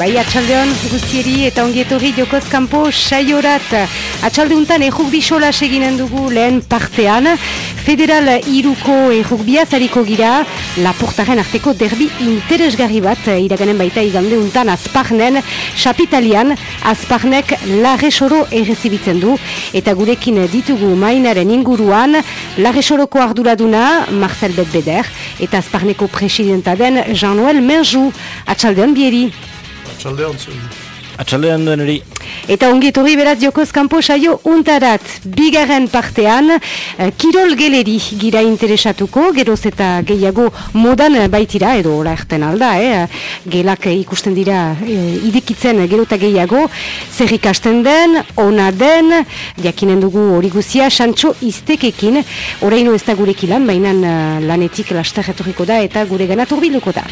Bai, atxaldeon guztieri eta ongietorri jokoz kanpo saiorat. Atxalde untan errukbi sola seginen dugu lehen partean. Federal iruko errukbia zariko gira, laportaren arteko derbi interesgarri bat iraganen baita igande untan azparnen, chapitalian azparnek larresoro errezibitzen du. Eta gurekin ditugu mainaren inguruan, larresoroko arduraduna Marcel Betbeder eta azparneko presidenta den Jean-Noël Merjou. Atxaldeon bieri. Atxaldean zuen. Atxaldean duen eri. Eta ongi etorri beraz jokoz kanpo saio untarat. Bigarren partean, eh, Kirol geleri gira interesatuko, geroz eta gehiago modan baitira, edo ora erten alda, eh? gelak ikusten dira eh, idikitzen gero eta gehiago, zer ikasten den, ona den, jakinen dugu hori guzia, Santxo iztekekin, oraino ez da gurekilan, baina eh, lanetik laster etorriko da eta gure gana turbiluko da.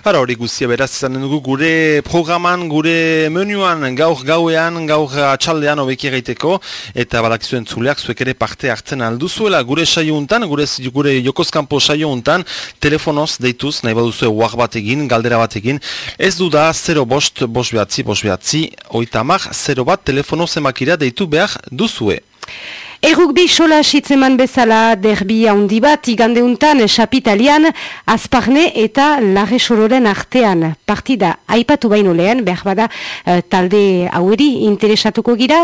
Hara hori guztia beraz izan dugu gure programan, gure menuan gaur gauean, gaur atxaldean hobeki egiteko eta badakizuen zuleak zuek ere parte hartzen alduzuela gure saio untan, gure, gure jokozkampo saio untan, telefonoz deituz, nahi baduzue uak bat egin, galdera bat egin, ez du da 0 bost, bost behatzi, bost behatzi, oitamak 0 bat telefono zemakira deitu behar duzue. Errukbi sola sitzeman bezala derbi handi bat igandeuntan esapitalian azparne eta larre sororen artean partida aipatu baino lehen, behar bada eh, talde haueri interesatuko gira.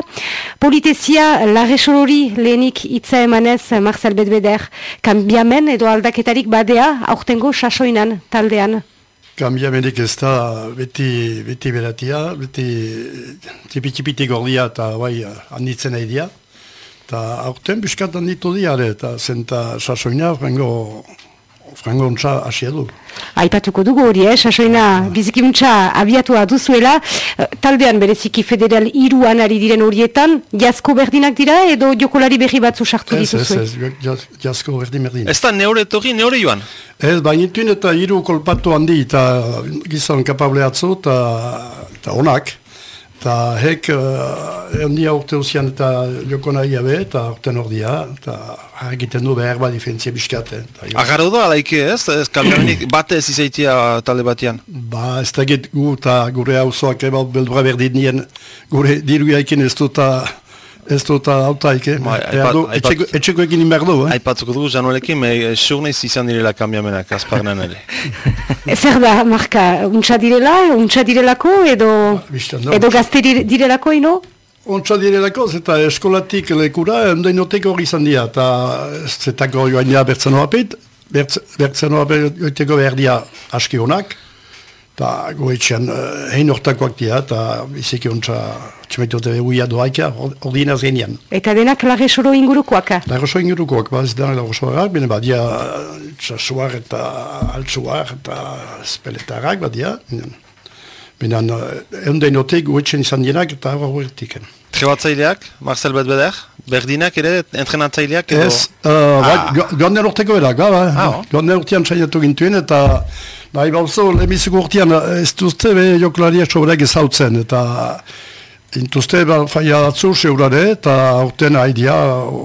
Politezia larre sorori lehenik itza emanez Marcel Bedbeder kambiamen edo aldaketarik badea aurtengo sasoinan taldean. Kambiamenik ez da beti, beti beratia, beti tipitipiti gordia eta bai handitzen nahi dia. Eta aurten biskatan ditu diare, eta zenta sasoina frango, frango ontsa asia du. Aipatuko dugu hori, eh? sasoina bizikimuntza abiatua duzuela, eh, taldean bereziki federal iruan ari diren horietan, jazko berdinak dira edo jokolari berri batzu sartu dituzue? Ez, ez, ez, jazko berdin berdin. Ez da neore torri, neore joan? Ez, bainituen eta iru kolpatu handi, eta gizon kapable atzu, eta onak. Eta hek, uh, handia urte usian eta joko nahi gabe, eta urten ordia, eta egiten du behar bat difentzia biskate. Agarro da, alaike ez? Ez kalmenik bate ez izaitia talde batean? Ba, ez da gu eta gure hauzoak ebal beldura berdin nien, gure diru jaikin ez dut Ez dut autaik, eh? Ba, etxeko egin inber du, eh? Aipatzuko dugu, Janolekin, me surneiz izan direla kambiamenak, azparnen ere. Zer da, Marka, untsa direla, untsa direlako, edo, ba, edo gazte direlako, ino? Untsa direlako, zeta eskolatik lekura, endainotek hori izan dira, eta zetako joan dira bertzenoa pet, bertzenoa joiteko behar dira aski honak, eta goetxean hein hortakoak dira, eta biziki untsa txemaitu eta behuia doaika, ordinaz genian. Eta denak lagesoro ingurukoak? Lagesoro ingurukoak, ba, ez denak lagesorak, bine badia txasuar eta altsuar eta speletarrak badia. Bine, egun da inotek guetxen izan dienak eta hau horretiken. Trebatzaileak, Marcel Bedbeder, berdinak ere, entrenatzaileak edo? Ez, uh, ah. gonden urteko erak, ba, ah, gonden urtean txaiatu gintuen eta nahi bauzo, lehemiziko urtean ez duzte be joklaria sobrek ezautzen eta Intuzte ba, faia datzu seurare eta aurten haidia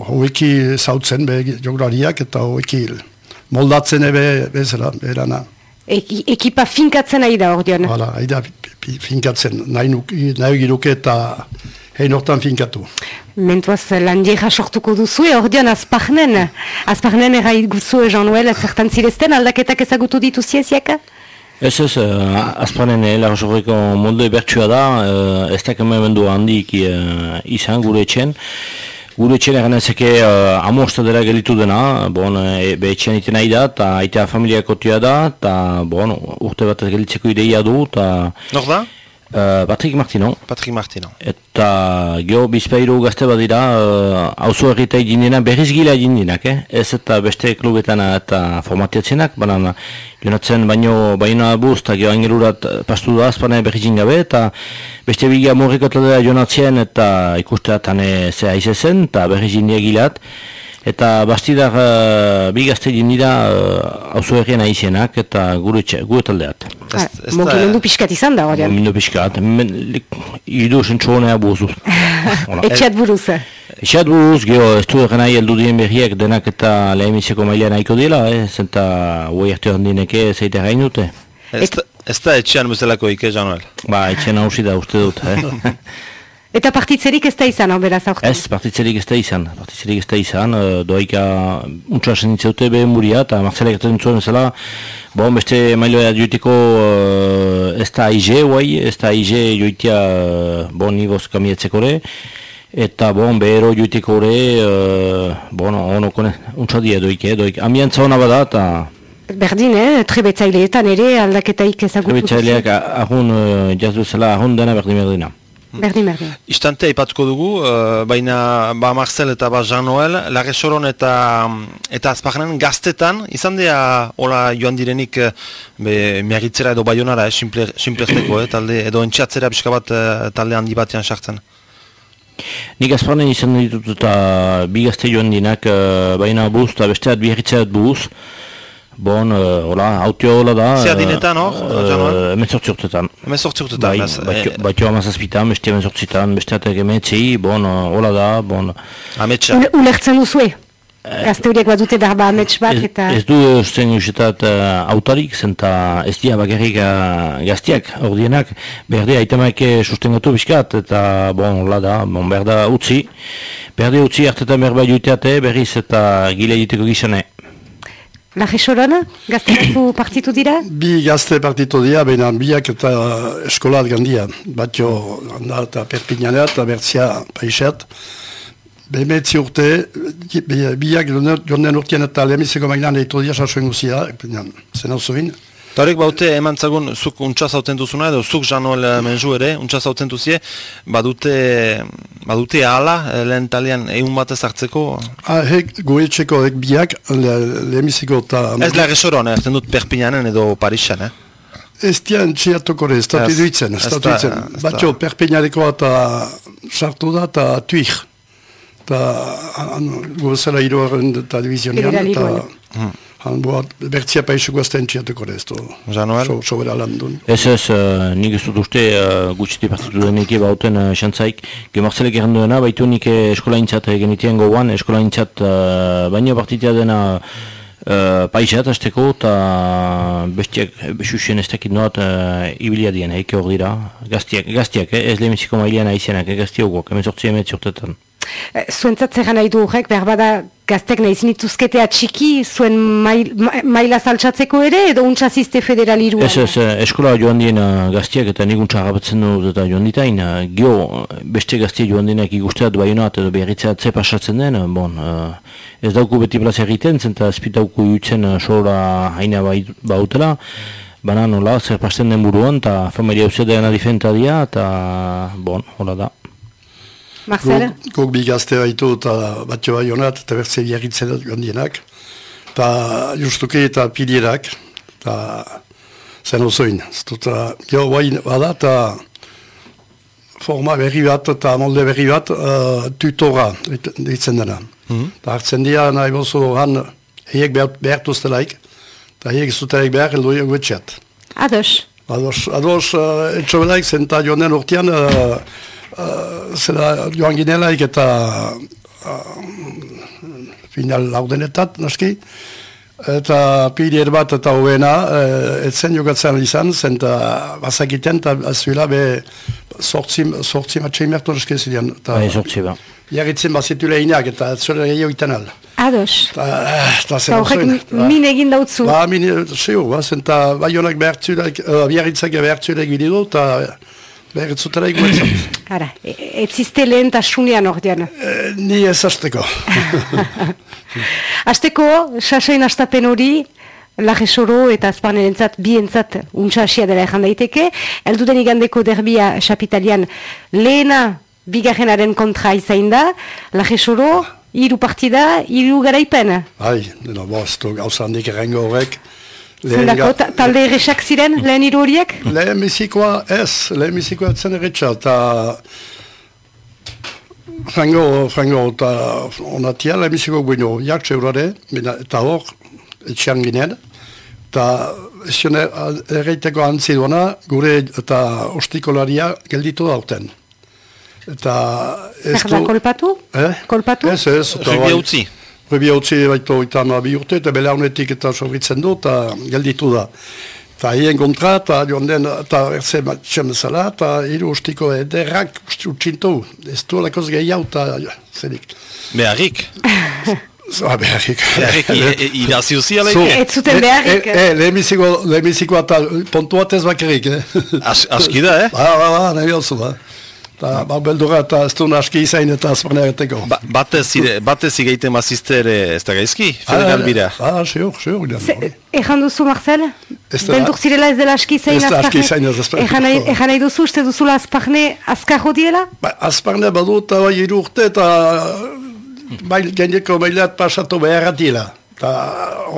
hoeki zautzen be jograriak eta hoeki moldatzen ebe bezala, erana. ekipa finkatzen nahi da hor dion? Hala, haida finkatzen, nahi, nahi giruke eta hein hortan finkatu. Mentuaz lan dira sortuko duzu, hor dion azparnen, azparnen erraid guzu Jean-Noel zertan zirezten aldaketak ezagutu ditu zieziaka? Ez ez, uh, azpanen eh, lagosorriko molde bertsua da, uh, ez da kemen bendu handik uh, izan gure etxen. Gure etxen egan ezeke uh, amosta dela gelitu dena, bon, e, be etxen iten nahi da, eta aitea familiako tia da, eta bon, urte bat gelitzeko ideia du. Nor da? Uh, Patrick Martino. Patrick Martino. Eta geho bizpairu gazte bat dira, hauzo uh, errita egin berriz gila egin eh? Ez eta beste klubetan eta formatiatzenak, baina jonatzen baino baina buz, eta geho angelurat pastu da azpana berriz gabe, eta beste bigia morriko taldea jonatzen eta ikusteatan zea izezen, eta berriz gilat. Eta bastidar uh, bi gazte dira hauzo uh, erriena izenak eta gure, gure taldeat. Mogimendu piskat izan da, hori? Mogimendu piskat, idu sentsuonea buzu. Etxeat buruz. Eixat buruz, geho, ez du egen nahi eldu dien berriak denak eta lehemiseko maila nahiko dira, eh? zenta huai arte handineke zeite gain dute. Ez, da- ez etxean bezalako ike, Januel. Ba, etxen hausi da uste dut, eh? Eta partitzerik ez da izan, hor beraz aurten. Ez, partitzerik ez da izan, partitzerik ez da izan, uh, doaika untsa senitzeute behen muria, eta Marcelek egiten zuen ezela, bon, beste mailoa joiteko uh, ez da aize, guai, ez da aize joitea, uh, bon, nigoz kamietzeko ere, eta bon, behero joiteko ere, uh, bon, ono kone, untsa die doike, doik, ambiantza hona bada, eta Berdin, eh? Trebetzaileetan ere aldaketaik ezagutu. trebitzaileak ahun, uh, jazdu zela, ahun dena berdin berdina. Berdin, berdin. Istante aipatuko dugu, uh, baina ba Marcel eta ba Jean-Noel, Larresoron eta eta Azparnen gaztetan, izan dira hola joan direnik eh, be, miagitzera edo baionara, eh, simple, simplezteko, eh, talde, edo entxatzera pixka bat eh, talde handi batean sartzen. Nik azparnen izan ditut eta bi gazte joan dinak, uh, baina buz eta besteat biarritzeat buz. Bon, uh, hola, autio hola da. Zer adinetan hor, Januar? Uh, Emetzortzi urtetan. Hemen sortzi urtetan, Bai, batio, eh, batio amazazpitan, beste emetzortzitan, besteatek emetzi, bon, uh, hola da, bon. ametsa. Ule- Ulertzen duzue? Gazte horiek badute berba amets bat Ez, eta... ez du zen usetat uh, autarik, zenta ez dira bakarrik uh, gaztiak, ordienak, berde aitamaik sustengotu bizkat, eta bon, hola da, bon, berda utzi, berde utzi hartetan berba joiteate, berriz eta gile egiteko gizane. Laje soron, gazte batzu partitu dira? Bi gazte partitu dira, baina biak eta eskolat gandia. Batio handa eta Perpignanea eta Bertzia paixat. Behemetzi urte, bi- biak jonden urtean eta lehenbizeko magnan eitu dira sasoen guzia, zen hau zuin. Eta horrek baute eman zagun, zuk untsa zauten duzuna, edo zuk Jean-Noel eh, menju ere, untsa zauten duzie, badute, badute ala, eh, lehen talian egun batez hartzeko, Ah, hek goetxeko hek biak, le- lehenbiziko eta... ez Larresoron, eh, erten dut Perpignanen edo Parisan, eh? Ez dian txiatoko ere, ez da Ez, duitzen, ez da da- duitzen. Batxo, Perpignaneko eta sartu da eta tuik. Eta gozela hiruaren eta divizionean, Federal eta hiruan. Han boa, bertzia paixo guazten txiatoko ere, ez du. Jean-Noel? So, sobera lan duen. Ez ez, uh, nik ez dut uste uh, gutxiti partitu denik bauten uh, xantzaik. Gemartzelek errandu dena, baitu nik eh, eskolaintzat uh, genitien gogoan, eskolaintzat uh, baino partitia dena uh, paisat azteko, eta bestiak, besusen ez dakit noat uh, ibilia dien, eike hor dira. Gaztiak, gaztiak, eh, ez lehenbiziko mailean aizenak, eh, gaztiagoak, hemen sortzi emetzi urtetan. Eh, Zuentzat zer nahi du horrek, behar bada gaztek nahi zinituzketea txiki, zuen mail, ma- maila saltsatzeko ere, edo untsazizte federal iruan? Ez ez, eh, eskola joan dien gaztiak eta nik untsa agabetzen dut eta joan ditain, uh, gio beste gaztia joan dienak ikusteat baionat edo berritzeat ze pasatzen den, bon, ez dauku beti plaza egiten, zenta espitauku jutzen sola haina bautela, baina nola, zer pasten den buruan, eta familia uzedean adifenta dia, eta, bon, hola da. Marcel? Guk, bi gazte baitu eta batxo bai honat, eta bertze biarritzen gondienak. Eta justuki eta pilierak, eta zen osoin. Eta gero guai bada, eta forma berri bat eta molde berri bat uh, tutora ditzen dena. Eta hartzen dira nahi bozu han heiek behar, behartuztelaik, eta heiek zutelaik behar heldu guetxeat. Ados. Ados, ados uh, etxobelaik zenta joanen urtean, uh, uh, zela joan ginelaik eta uh, final laudenetat, naski, eta pilier bat eta hoena, uh, etzen jokatzen izan, zenta bazakiten, eta azuela be sortzi, sortzi matxein mertu naski zidean. Eta Bai, sortzi ba. jarritzen bazitu lehinak, eta zuela gehiago iten al. Ados. Eta, eh, eta zen Eta horrek min egin dautzu. Ba, mini, zeu, ba, zenta baionak behartzulek, uh, biarritzak behartzulek bididu, eta behartzutela iguetzat. Ara, e- ez ziste lehen tasunean ordean. e, ni ez azteko. Azteko, sasoin astapen hori, Lajesoro eta Azparnerentzat bientzat untsa hasia dela ezan daiteke. Elduden igandeko derbia xapitalian lehena bigarrenaren kontra izain da. Lajesoro, hiru partida, hiru garaipen. Ai, deno, bo, ez du handik errengo horrek. Zendako, ga- ta- talde erresak ziren, lehen hiru horiek? Lehen bizikoa ez, lehen bizikoa etzen erretxa, eta frango, frango, eta onatia lehen biziko guino, jartxe urare, eta hor, etxean ginen, eta esione erreiteko antzi duena, gure eta ostikolaria gelditu dauten. Eta... Ez da kolpatu? Eh? Kolpatu? Ez, ez. Rubia utzi? Rubia utzi baitu eta bi urte, eta bela honetik eta sobritzen du, eta gelditu da. Eta hien kontra, eta joan den, eta erze matxem zela, eta hiru ustiko ederrak utxintu. Ez du alakoz gehiago, eta zerik. Beharrik? Zoa beharrik. Beharrik, irazi uzi alaik? Ez zuten beharrik. E, e, lehemiziko eta pontu bat ez bakarrik, eh? Aski da, eh? Ba, ba, ba, nahi hau ba. Eta, ba, beldura eta ez du naski izain eta azparnea erteko. Ba, batez, batez igaiten mazizte ere ez da gaizki, federal bira. Ah, seur, seur. Ejan duzu, Marcel? Beldur zirela ez dela aski izain azparne? Ez da aski izain ez azparne. Ejan nahi duzu, uste duzula azparne azkarro diela? Ba, azparne badu eta bai iru urte eta bai geneko bailat pasatu behar atila. Eta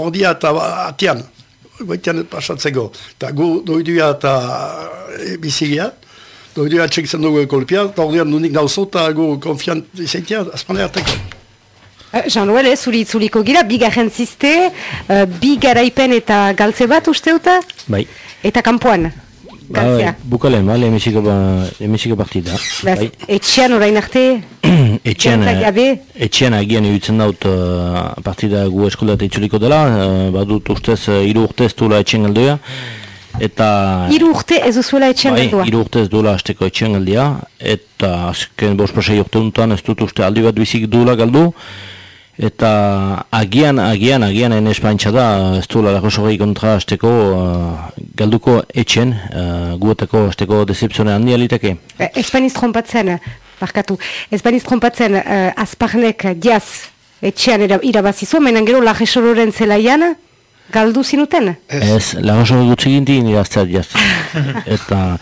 ordia eta atian. Baitian pasatzeko. Eta gu doiduia eta bizigia. Doi atxek zen dugu kolpia, eta hori nunik nauzo eta gu konfiant izaitia, azpane harteko. Uh, Jean-Noel, eh, zuri itzuliko gira, bi garen ziste, uh, bi garaipen eta galtze bat usteuta? Bai. Eta kanpoan? Galtzea. Ba, bukalen, ba, lehemisiko, ba, partida. bai. Etxean orain arte? etxean, etxean agian egitzen daut uh, partida gu eskoldat itzuliko dela, uh, badut ustez, uh, iru urtez duela etxean galdoia. Eta... Iru urte ez duzuela etxean bai, Iru urte ez duela azteko etxean galdia. Eta azken bospasei urte untan ez dut uste aldi bat bizik duela galdu. Eta agian, agian, agian en espaintza da, ez duela lako sogei kontra azteko uh, galduko etxen, uh, guetako azteko decepzione handi aliteke. Eh, Espaniz trompatzen, barkatu, Espaniz trompatzen uh, azparnek jaz etxean irabazizu, menan gero lajesororen zelaian, galdu zinuten? Ez, lagoso gutxi ginti irazteat jaz. eta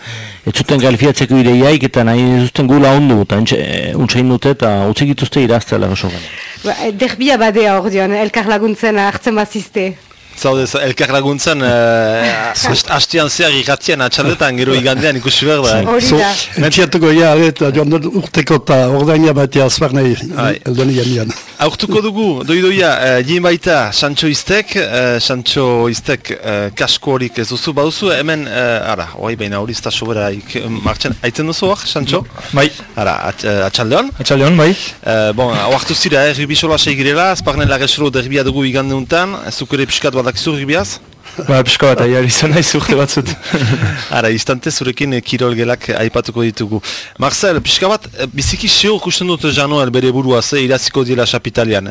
ez zuten galifiatzeko ideiaik eta nahi zuten gula ondu, eta untsain dute eta utzi gituzte iraztea lagoso gana. Ba, derbia badea hor dion, elkar laguntzen hartzen bazizte. Zaude, elkar laguntzen, uh, hastian zehar irratian atxaldetan, gero igandean ikusi behar da. Hori da. Entxiatuko ja, eta joan urteko eta ordaina bat jazbar nahi, eldoni janian. Aurtuko dugu, doidoia, uh, jien baita, Sancho Iztek, uh, Sancho Iztek uh, kasko horik ez duzu, baduzu, hemen, uh, ara, oai baina hori izta sobera, martxan, aitzen duzu hor, Sancho? Bai. Ara, at, uh, atxaldeon? Atxaldeon, bai. Uh, bon, oartu zira, eh, ribisola seigirela, azparnen lagesero derbia dugu igande untan, ez dukure piskat badakizu ribiaz? Ba, pixko bat, aia izan nahi zurte batzut. Ara, istante zurekin kirol gelak aipatuko ditugu. Marcel, pixka bat, biziki seur kusten dut Janoel bere burua, ze iraziko dira chapitalian.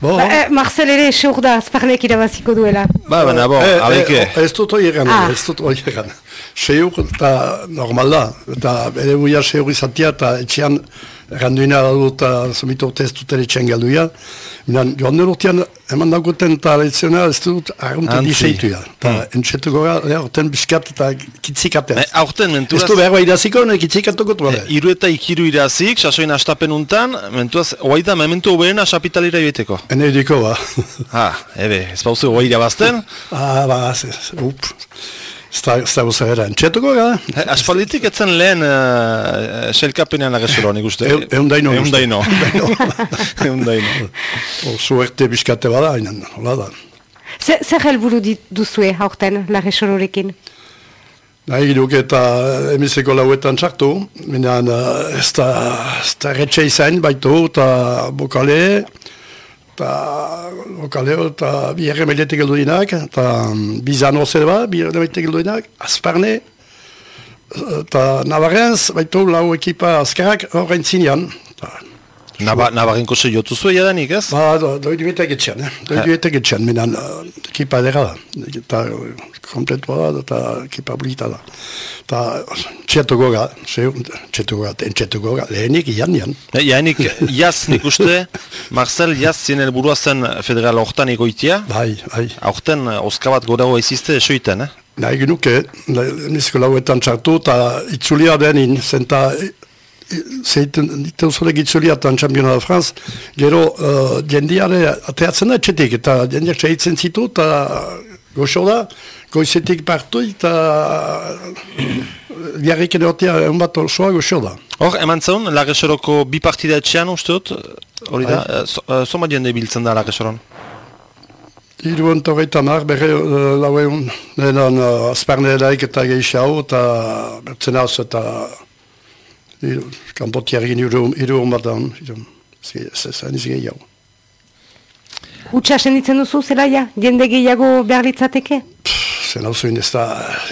Bo. Ba, eh, Marcel ere seur da, azparnek irabaziko duela. Ba, baina, bo, Eh, aleke. eh, Ez dut hori egan, Ah. ez dut hori egan. Seur eta normal da, eta bere buia seur izatea eta etxean erranduina du eta zumitu urte ez dut ere etxean galduia. Minan, joan den urtean, eman dagoeten eta leziona ez dut Antzi. diseitu ya. Eta mm. entxetu gora, lehorten biskat eta kitzikatea. Eh, aurten, Ez mentuaz, du behar bai idaziko, ne kitzikatuko tu eh, iru eta ikiru irazik, sasoin astapen untan, mentuaz, oai da, mementu oberena chapitalera joeteko. Ene ediko, ba. Ha, ebe, ez bauzu oai irabazten, ah, ba, ez, up. Guza era, entxetuko gara. Aspalditik etzen lehen uh, selkapenean agesero, nik uste. Eu- eundaino, Eundaino. uste. Eundaino. Zuerte biskate bada, hainan, hola da. Zer zer helburu dit- duzue aurten lagesororekin? Nahi giduk eta emizeko lauetan txartu, minan ez da retxe izan baitu, eta bokale, eta bokale, eta bi erre mailetik eldu dinak, eta bizan zer ba, bi erre mailetik eldu dinak, azparne, eta Navarrenz baitu lau ekipa azkarrak horrein zinean. Eta, Naba, Nabarrenko se jotu zuen jadanik, ez? Ba, do- doidu etek etxean, eh? Doidu etek etxean, minan uh, ekipa edera da. Eta uh, komplet da, eta ekipa bulita da. Eta txetu goga, txetu goga, txetu goga, lehenik ian ian. Eh, Jainik, jaz nik uste, Marcel jaz zinel burua zen federal hortan egoitia, Bai, bai. aurten eh, oska bat godago izizte esoiten, eh? Nahi genuke, nizko lauetan txartu, eta itzulia denin, zenta zeiten ditu zurek itzulia eta Championa da Franz, gero uh, jendiare ateatzen da etxetik, eta jendiak segitzen zitu, eta goxo da, goizetik partu, eta biarrik ere hortia egun bat osoa goxo da. Hor, eman zaun, Lagesoroko bi partida etxean uste dut, hori da, Bai. eh, so- eh, soma jende biltzen da Lagesoron. Hiru entorreita mar, berre uh, lau egun, denan uh, azparne edaik eta gehiago, eta bertzen eta kanpotiargin iru hon bat dan, zain ez gehiago. Utsa senditzen duzu, zela ja, jende gehiago behar litzateke? Zen hau zuen ez da,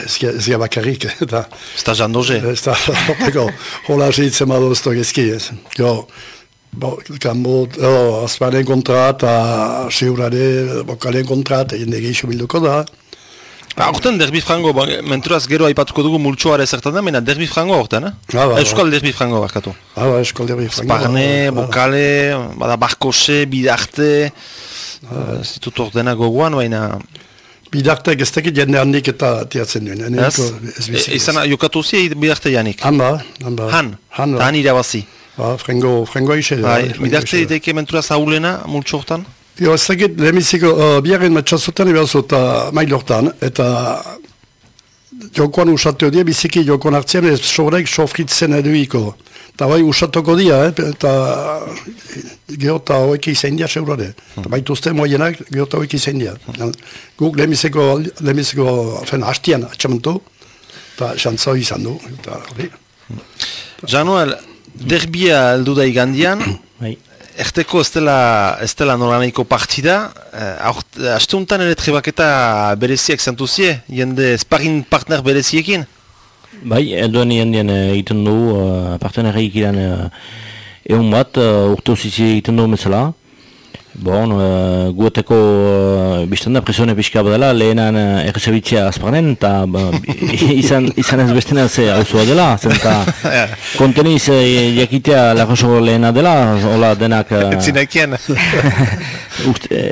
ez da bakarrik, eta... Ez da jandoze. Ez da, horteko, hola segitzen badu ez da gezki, ez. Jo, bo, kanbo, oh, azparen kontra, eta seurare, bokalen kontra, eta jende gehiago bilduko da. Ah, Horten derbi frango, ba, menturaz gero aipatuko dugu multsuare zertan da, mena derbi frango horten, eh? Ah, ba, Euskal derbi frango barkatu. Ah, ba, euskal derbi frango. Sparne, ba, ba. bokale, bada barkose, bidarte, uh, ez ditut ordena gogoan, baina... Bidartek ez jende handik eta tiatzen duen. eh, Ez, ez bizi. e, izan jokatu zi bidarte janik. Han ba, han ba. Han, Han, eta han irabazi. Ba, frengo, frengo ixe. da, Bai, frengo bidarte ixe. diteke menturaz haulena, multsu hortan? Jo, ez dakit, lehemiziko, uh, biaren matxazotan ebazo eta mailortan, eta jokoan usateo die, biziki jokoan hartzean, ez sobrek sofritzen eduiko. Eta bai usatoko dia, eh, eta gero eta hoek izan dia seurare. Eta baituzte moienak, gero eta hoek izan dia. Guk lehemiziko, lehemiziko, fen, hastian atxamentu, eta xantzo izan du. Eta, hori. Januel, derbia heldu da igandian, Bai. Erteko ez dela, ez dela nolanaiko partida, eh, aurt- aste honetan ere trebaketa bereziak zentuzie, jende sparring partner bereziekin? Bai, elduen jendien eh, egiten du, uh, partenareik iran uh, egun bat, uh, urte usizi egiten du bezala. Bon, uh, gueteko uh, biztan da presione pixka badala, lehenan uh, errezebitzea azparnen, eta ba, izan, izan ez bestena ze hauzua dela, zen eta konteniz uh, jakitea lagoso lehena dela, hola denak... Uh, Etzinekien.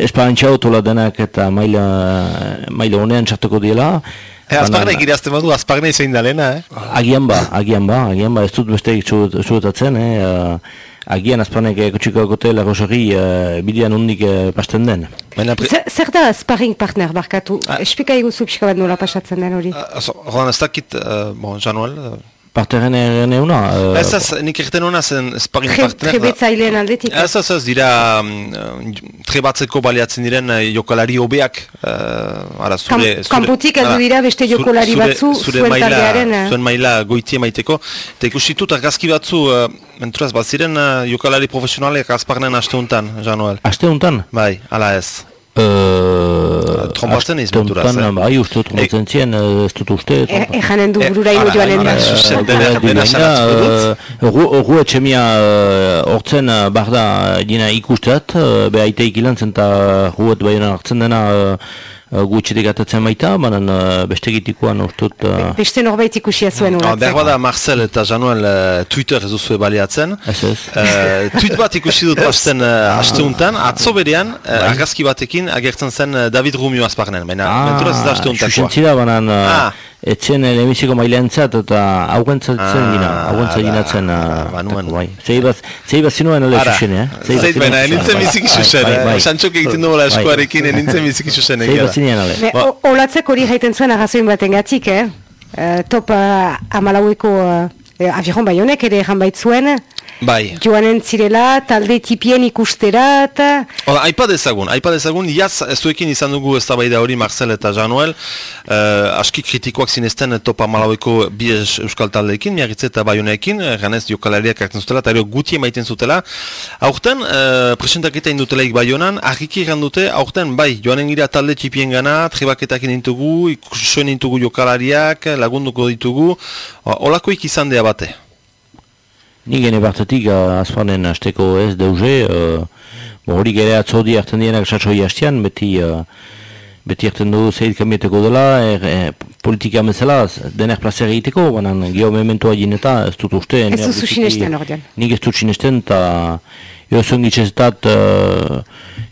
Esperantxaut hola denak eta maila, maila honean txartuko diela. E, azparnek irazten badu, azparne izan da lehena, eh? Agian ba, agian ba, agian ba, ez dut besteik zuetatzen, eh? uh, agian azpanek ekotxiko agote lagosari uh, bidean hundik uh, pasten den. Zer- da sparring partner barkatu? Ah. Espika eguzu pixka bat nola pasatzen den hori. Azo, Rodan ez dakit, uh, bon, Januel, uh, Parteren eren euna, uh, ez ez, nik egiten hona zen sparring Tre- partner. Trebetzaileen aldetik. Ez ez ez, dira mm, trebatzeko baliatzen diren eh, jokalari hobeak. Uh, ara, zure, Kam- heldu ara, dira beste jokalari zure- batzu, zure zuen maila- taldearen, eh? Zuen maila goitie maiteko. Eta ikusitut argazki batzu, uh, menturaz, bat ziren uh, jokalari profesionalek azparnen aste honetan, Januel. aste honetan? Bai, ala ez. Uh, Trombatzen aste iz, menturaz, honetan, eh? Bai, uste trombatzen zien, uh, ez dut uste. E- Ejanen du Eh, burura ara, joanen ara, da. ara, zuzen, Eh, dut. Etxemia hortzen barda dina ikustat, uh, behaiteik ilan zen eta baina hartzen dena uh, uh, gutxetik atatzen baita, baina uh, bestegitikoan ustut... Uh, Beste norbait ikusia zuen Ah, uratzen. bada Marcel eta Januel uh, Twitter ez duzue baliatzen. Ez ez. Uh, tweet bat ikusi dut hasten uh, aste untan, atzo berean, uh, argazki batekin agertzen zen uh, David Rumio azparnen, baina menturaz ez da aste untakoa. Xuxentzira, baina Ah. Etzen lehenbiziko maileantzat eta hauentzat zen Ah, dina, hauentzat da, dinatzen. ba, banuen. Bai. Zei bat, zei bat zinuen Ara, xuxen, eh? Zait baina, nintzen biziki xuxen, Bai, bai. eh? Santxok egiten duela Bai. eskuarekin, nintzen biziki xuxen Zei bat Ba- o- Olatzek hori jaiten zuen arrazoin baten gatik, eh? Eh, top amalaueko uh, aviron bai honek ere ejan baitzuen, Bai. joanen zirela, talde tipien ikustera, eta... Oda, aipa dezagun, aipa dezagun, jaz zuekin izan dugu eztabaida hori Marcel eta Januel, uh, aski kritikoak zinezten topa malaueko bi euskal taldeekin, miarritze eta baioneekin, ganez jokalariak hartzen zutela, eta guti emaiten zutela. Aurten, uh, presentaketa indutelaik baionan, argiki dute, aurten, bai, joanen gira talde txipien gana, trebaketak intugu, ikusuen intugu jokalariak, lagunduko ditugu, olakoik izan dea bate. Ni gene bartetik uh, azpanen asteko ez deuze, uh, bo hori gere atzodi hartzen dienak satsoi hastian, beti, uh, beti hartzen du zeit kamieteko dela, er, er, politika bezala, denak plazer egiteko, banan geho mementoa jineta, ez dut uste. Ez biziki- sinesten ordean. Nik ez dut sinesten, eta jozen gitzezetat uh,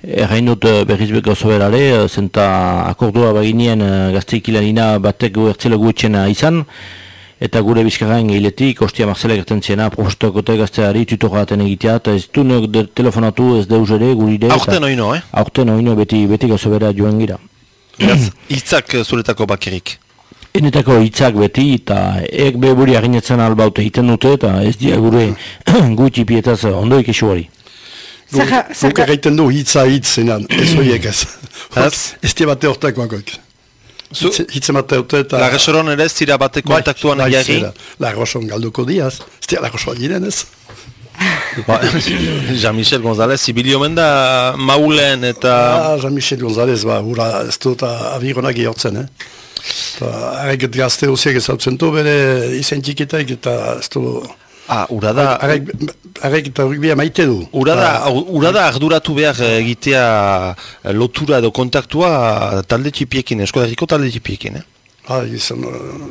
errain dut uh, berriz beko zoberare, uh, zenta akordua baginien uh, gazteik ilanina batek gu ertzela guetxena izan, eta gure bizkarrain gehiletik, ostia Marcelek erten ziena, profestokote gazteari tutorra aten egitea, eta ez du neok de, telefonatu ez deus ere, guri ere. Aurten oino, eh? Aurten oino, beti, beti gazo bera joan gira. Beraz, Hitzak eh, zuretako bakerik. Enetako hitzak beti, eta ek be buri aginetzen albaute egiten dute, eta ez dira gure gutxi pietaz ondo ikesu hori. Zerra- Guk zerra- egiten du hitza hitz ez horiek ez. Ez? Ez die bate hortakoak. Hitz emate eta... Lagesoron ere zira bate bai, kontaktuan bai, jarri? Lagesoron galduko diaz. Ztia lagesoa diren ez. Ba, Jean-Michel González, zibilio menda maulen eta... Ah, Jean-Michel González, ba, hura ez dut abironak gehortzen, eh? Arreket gazte hoziak ezautzen du, bere izentiketaik eta ez du... Ah, ura da... Arrek eta horrik maite du. Ura da, ura da arduratu behar egitea lotura edo kontaktua talde txipiekin, eskola erriko talde txipiekin, eh? Ah, izan,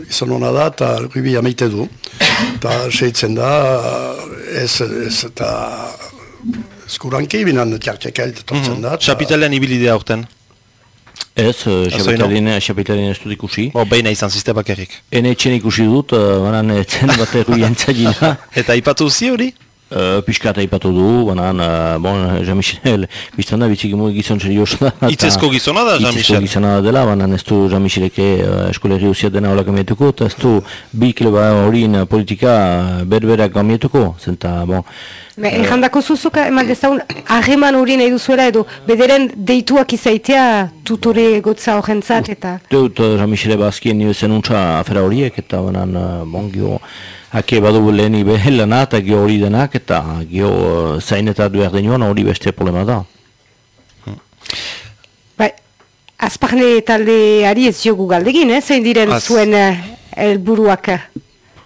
izan hona da eta horrik maite du. Eta seitzen da, ez, ez eta... Eskuranki binan txartxeka eltetortzen mhm. da. Chapitalean ibilidea horten? Ez, xapitalien ez dut ikusi. O, beina izan ziste bakarrik. Ene etxen ikusi dut, banan etzen bat erru. Eta ipatu zi hori? Uh, Piskata ipatu du, banan, uh, bon, Jean-Michel, biztan da, bitxik imu gizon serios da. Itzezko gizona da, Jean-Michel? Itzezko gizona da dela, banan ez du Jean-Micheleke uh, eskoleri usiat dena holak amietuko, eta ez du bi kilo horin politika berberak amietuko, zenta, bon, Be, uh, Errandako zuzuk, eman dezaun, ahreman hori nahi duzuela edo, bederen deituak izaitea tutore gotza horrentzat eta... Deut, uh, Ramixere Bazkien nire zenuntza afera horiek eta banan, uh, bon, gio, hake badu leheni behelana eta gio hori denak eta gio uh, zain eta duer denioan hori beste problema da. Bai, azparne taldeari ez jogu galdegin, eh? zein diren Az... zuen uh, elburuak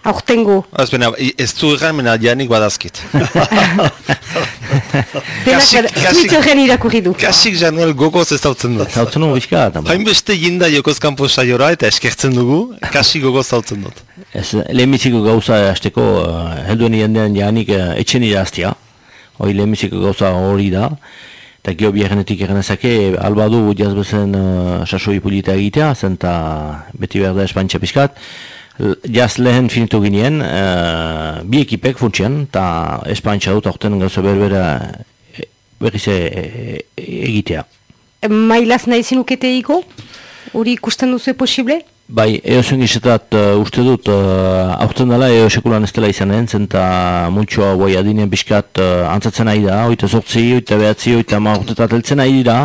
aurtengo. Ez bena, ez du egan, mena dianik badazkit. Twitterren irakurri du. Kasik januel gogoz ez dautzen dut. Zautzen dugu bizka. Hain beste jinda jokoz kanpo saiora eta eskertzen dugu, kasik gogoz zautzen dut. Ez, lehemitziko gauza azteko, uh, helduen jendean janik uh, etxen idaztia. Hoi lehemitziko gauza hori da. Eta gio biharrenetik eganezake, alba du jazbezen uh, sasoi pulita egitea, zenta beti behar da espantxa pizkat. Jaz lehen finitu ginen, uh, bi ekipek funtsian, eta espantxa dut aurten gauza berbera e, berriz e, e, egitea. Mailaz nahi zinukete ego? Hori ikusten duzu e posible? Bai, eo zen gizetat uh, uste dut, uh, aurten dela eo sekulan ez dela izan enten, eta mutxoa boi adinen biskat uh, antzatzen nahi da, oita sortzi, oita behatzi, oita ma urtetat eltzen nahi dira,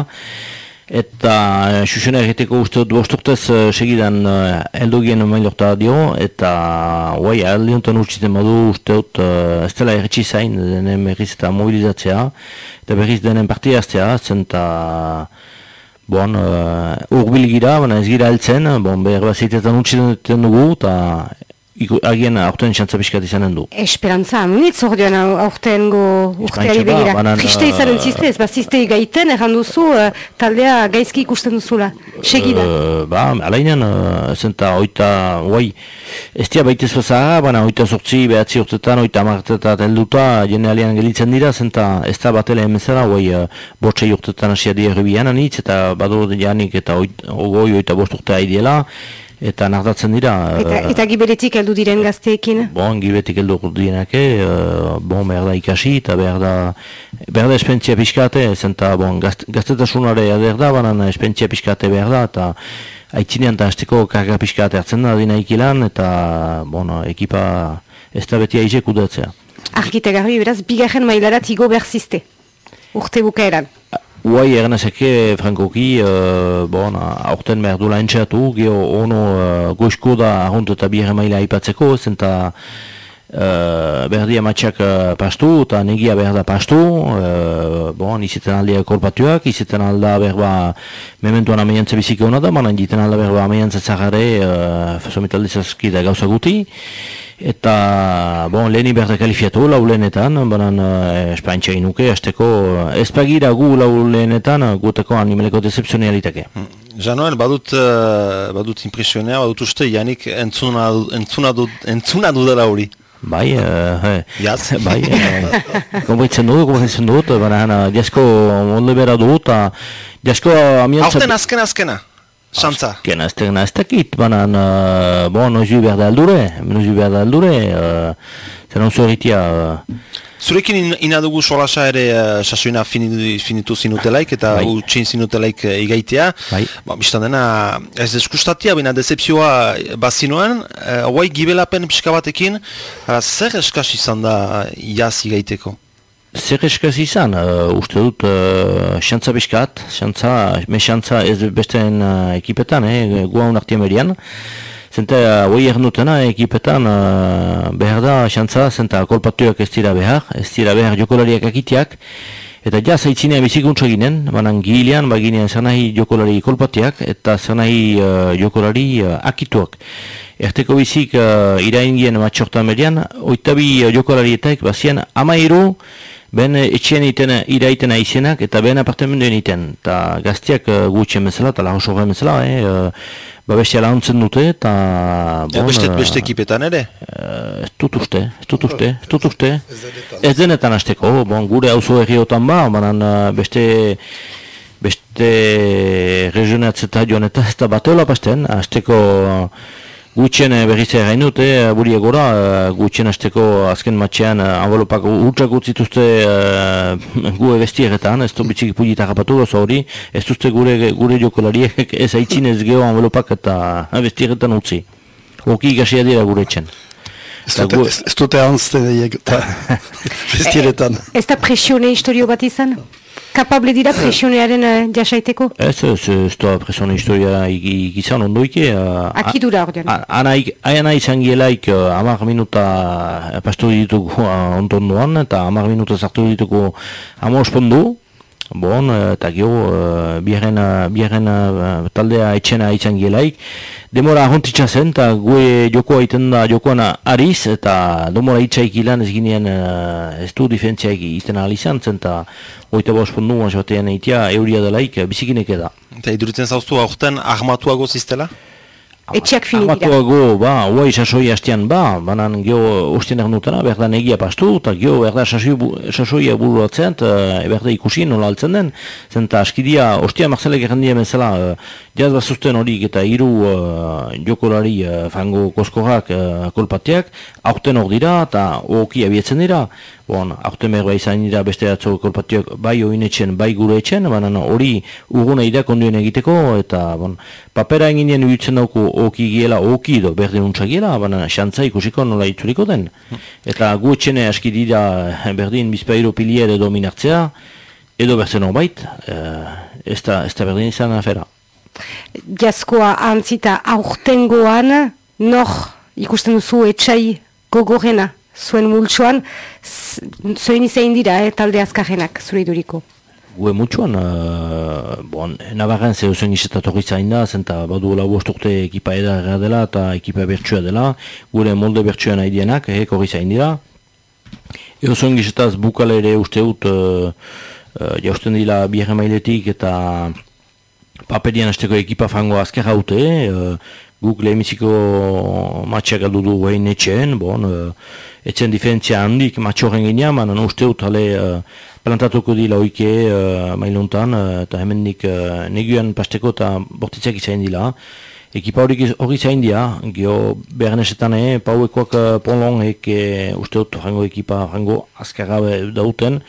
eta eh, egiteko uste dut bosturtez uh, segidan uh, eldogien mailorta dio eta guai aldi honetan urtsiten modu uste dut uh, ez dela erretxi zain denen berriz eta mobilizatzea eta berriz denen partiaztea zen eta bon, uh, urbil gira, baina ez gira heltzen bon, behar bat dugu eta agian aurten xantza pixkat izanen du. Esperantza, minitz hor dioan aurten go urteari begira. Triste uh, izaren ziste, ez ba ziste gaiten erran duzu uh, taldea gaizki ikusten duzula. Segida. Uh, ba, alainan, uh, zenta oita, guai, ez dia baitez bazara, baina oita sortzi, behatzi urtetan, oita amartetan helduta, jene alian gelitzen dira, zenta ez da batele emezara, guai, uh, botxei urtetan asia di errebian anitz, eta badu janik eta ogoi oita bost urtea idiela, eta nardatzen dira. Eta, uh, eta giberetik heldu diren gazteekin? Bon, giberetik heldu dienak, uh, bon, behar da ikasi, eta behar da, behar da espentzia pixkate, zenta, bon, gaztetasunare ader da, banan espentzia pixkate behar da, eta haitzinean eta hasteko karga pixkate hartzen da dina ikilan, eta, bon, ekipa ez da beti aizek udatzea. Garbi, beraz, bigarren mailarat igo behar ziste, urte bukaeran. Uai eranezake, frankoki, uh, bon, aurten behar du entxatu, geho ono uh, goizko da ahont eta biherre maila aipatzeko, zenta uh, behar dia uh, pastu, eta negia behar da pastu, uh, bon, izaten aldea korpatuak, izaten alda behar ba mementuan ameiantza bizike hona da, baina egiten alda behar ba ameiantza zahare, uh, fasometaldezazki da gauza guti, Eta, bon, leheni behar da kalifiatu lau lehenetan, banan uh, espaintxa inuke, azteko, ez pagira gu lau lehenetan, guteko animaleko decepzionea ditake. Hmm. Januel, badut, badut impresionea, badut uste, Janik entzuna, entzuna, du, entzuna dudela hori. Bai, uh, Jaz? bai, kompritzen dut, kompritzen dut, baina jasko onde bera dut, jasko amiantza... Aurten azkena, azkena. Santza. Azken, ez tegna ez tekit, banan, uh, bo, noizu behar da aldure, noizu behar da aldure, uh, non zueritia... Uh, Zurekin inadugu solasa ere uh, sasoina finitu, finitu zinutelaik eta bai. utxin zinutelaik uh, igaitea. Bai. Ba, Bistan dena, ez eskustatia, baina decepzioa bazinoan, uh, gibelapen pixka batekin, zer eskasi izan da uh, jaz igaiteko? Zer eskaz izan, uh, uste dut, uh, xantza bizkat, xantza, me xantza ez besteen uh, ekipetan, eh, gua unartien berian. Zenta, hoi uh, ernutena ekipetan, uh, behar da, xantza, zenta kolpatuak ez dira behar, ez dira behar jokolariak akitiak, Eta ja, zaitzinean bizikuntza ginen, banan gilean, baginean zer nahi jokolari kolpatiak, eta zer nahi uh, jokolari uh, akituak. Erteko bizik uh, iraingien matxortan median, oitabi uh, jokolarietak bazian amairu, ben etxean iten iraiten aizenak eta ben apartamenduen iten. Ta gaztiak uh, gutxen bezala, eta lahoz horren bezala, eh, uh, ba bestia launtzen dute, eta... Bon, beste, uh, beste ekipetan ere? Uh, ez dut uste, ez dut uste, ez dut uste. Ez denetan azteko, bon, gure hauzo erriotan ba, banan uh, beste... Beste regionatzeta joan eta ez da bateola pasten, azteko... Gutxen eh, berriz egin dute, eh, buri egora, eh, gutxen azteko azken matxean envelopak urtsak utzituzte gu ebestieretan, ez du bitxik rapatu gozo hori, ez duzte gure, gure jokolariek ez haitzin ez geho envelopak eta ebestieretan utzi. Oki ikasia dira gure etxen. Ez dute anzte daiek eta bestieretan. Ez da presione historio bat izan? kapable dira presionearen uh, jasaiteko? Ez, ez, ez da presione historia ikizan ondoike. Uh, Akidura ordean. Aina izan gielaik uh, amar minuta pastu ditugu uh, ontondoan eta amar minuta zartu ditugu amospondu. Bon, eta gio, uh, uh, taldea etxena izan gielaik. Demora ahontitza zen, eta gue joko aiten da jokoan ariz, eta demora itxaik ilan ez ginean uh, ez du difentziaik iten alizan zen, eta oita bos pundu, batean eitia, euria delaik, bizikinek eda. Eta iduritzen zauztu, aurten armatuago ziztela? Etxeak fini dira. Amatuago, ba, uai sasoi hastian ba, banan geho ustien ernutena, berda negia pastu, eta geho berda sasoia buru atzean, berda ikusi nola altzen den, zenta askidia, ostia marzelek errendia bezala, uh, jaz bazuzten horik eta hiru uh, jokolari uh, fango koskorak uh, kolpateak, aurten hor dira, eta oki abietzen dira, Bon, aurten behar izan dira beste atzo kolpatiok bai oinetxen, bai gure etxen, baina hori urguna ida konduen egiteko, eta bon, papera eginen uitzen dauku oki giela, oki edo berdin untsa giela, baina xantza ikusiko nola itzuriko den. Eta gu etxene aski dira berdin bizpairu pilier edo edo berzen hor bait, eh, ez, da, ez da berdin izan afera. Jaskoa antzita aurtengoan, nor ikusten duzu etxai gogorena? zuen multsuan, zoin izan dira, eh, talde azkajenak, zure iduriko? Gue multsuan, uh, bon, nabarren zeu zen izetatorri zain da, zenta badu lau bosturte ekipa edarra dela eta ekipa bertsua dela, gure molde bertsua nahi dienak, eh, korri zain dira. Ego zuen gizetaz bukale ere uste dut, uh, uh, jausten dira biherre mailetik eta paperian azteko ekipa fango azker haute, uh, guk lehemiziko matxak aldu du guain etxeen, bon, uh, etxen diferentzia handik matxoren ginean, manan uste dut ale uh, plantatuko dila oike uh, mailuntan, eta hemen uh, negioan pasteko eta bortitzak izan dila. Ekipa horik hori zain dira, geho behar nesetan e, pauekoak uh, ponlon eke uste dut rango ekipa rango azkarra dauten.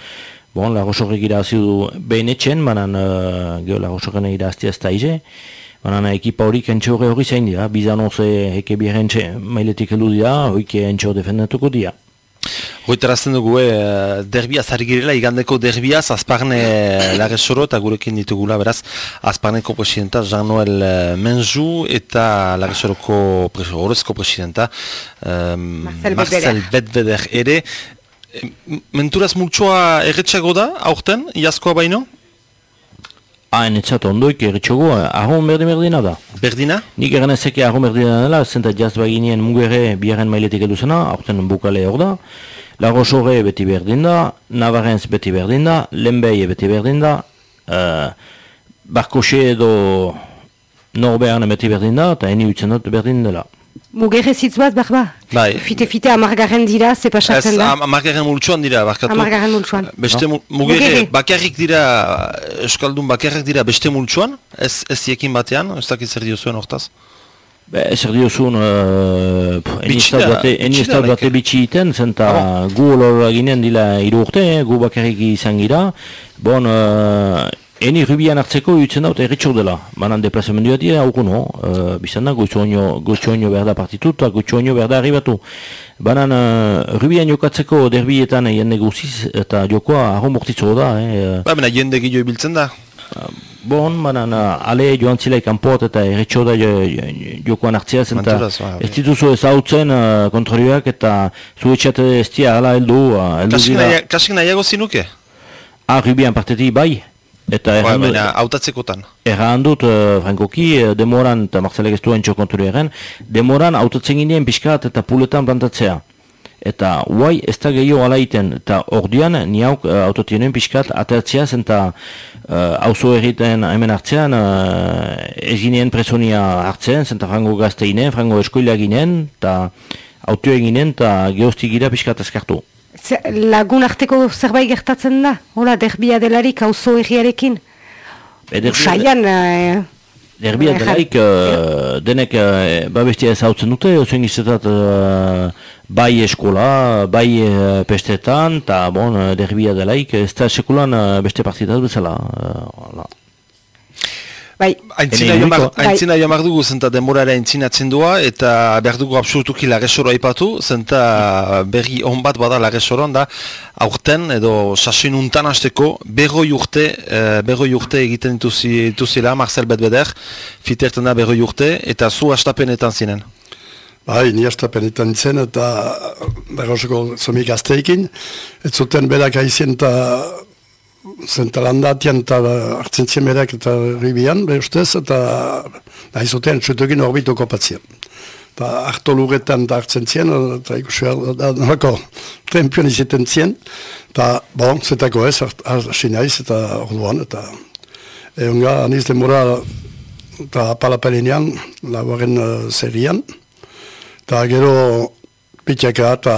Bon, lagosorek irazi du behin etxen, manan uh, geho lagosorek irazti ez da ize. Baina ekipa hori kentxe hori hori zain dira, bizan oze eke birentxe mailetik heldu dira, hori kentxe hori defendatuko dira. Hoitarazten dugu, eh, derbia zari girela, igandeko derbia, azparne lagesoro eta gurekin ditugula, beraz, azparneko presidenta Jean-Noel eh, Menzu eta lagesoroko horrezko presidenta um, Marcel Bedveder ere. Menturaz multsoa erretxago da, aurten, iazkoa baino? Hain etzat ondoik erritxogu, ahon berdin berdina da. Berdina? Nik egan ezeke ahon berdina dela, zenta jaz baginien mugere biaren mailetik edu zena, aurten bukale hor da. Lagosore beti berdin da, Navarrenz beti berdin da, Lenbei beti berdin da, uh, Barkoxe edo Norbean beti berdin da, eta eni utzen dut berdin dela. Mugere zitz bat, barba? Bai. Fite-fite amargarren dira, ze pasatzen da? Ez, amargarren multsuan dira, barkatu. Amargarren multsuan. Beste no? mugere, bakarrik dira, Euskaldun bakarrik dira beste multsuan, ez, ez ziekin batean, ez dakit zer diozuen hortaz? Be, zer diozuen, uh, eni ez bate bitxi iten, zenta gu olor ginen dila iru urte, gu bakarrik izan gira, bon, uh, eni rubian hartzeko yutzen daut erritxor dela. Banan deplazamendu bat dira, hauko no, uh, bizan da, goitxo oino berda partitu eta goitxo oino berda arribatu. Banan uh, rubian jokatzeko derbietan jende guziz eta jokoa ahon mortitzo da. Eh. Ba, bena jende gillo ibiltzen da. Bon, banan, ale joan zilaik kanpot eta erritxor da jokoan hartzea zen, eta ez dituzu ez hau zen uh, kontrolioak eta zuetxate ez tia ala heldu. Uh, Kasik nahiago zinuke? Ah, rubian partetik bai. Eta ba, baina autatzekotan. Erran dut, uh, frankoki, uh, demoran, eta Marcelek ez duen txokonturi eren, demoran autatzen ginen pixkat eta puletan plantatzea. Eta guai ez da gehiago ala iten, eta ordean ni hauk uh, autotionen pixkat atertzea zen eta hauzo uh, erriten hemen hartzean uh, ez ginen presonia hartzen, zen eta frango gazte ginen, frango eskoila ginen, eta auto eginen, eta geostik gira pixkat azkartu lagun arteko zerbait gertatzen da? Hola, derbia delarik auzo egiarekin? Usaian... Eh, derbia eh, delarik uh, denek uh, babestia ez hautzen dute, ozen izatat uh, bai eskola, bai pestetan, eta bon, derbia delarik ez da sekulan beste partitat bezala. Bai. Aintzina bai. jamar dugu zenta denborara aintzinatzen dua eta behar dugu absurtuki lagesoro aipatu zenta berri on bat bada lagesoron da aurten edo sasin untan hasteko berroi urte, uh, berroi urte egiten dituzila Marcel Bedbeder fiterten da berroi urte eta zu astapenetan zinen. Bai, ni astapenetan zen eta berroseko zomik azteikin ez zuten berak aizien eta zentalandatian eta hartzen ziemerak eta ribian, behar ustez, eta nahi zuten txutukin orbitu kopatzien. Eta harto luretan da hartzen zien, eta ikusi da, nolako, trempion izaten zien, eta, bon, zetako ez, hasi naiz, eta orduan, eta egon ga, aniz demora, eta palapelinean, lauaren uh, serian, eta gero, Pitxaka eta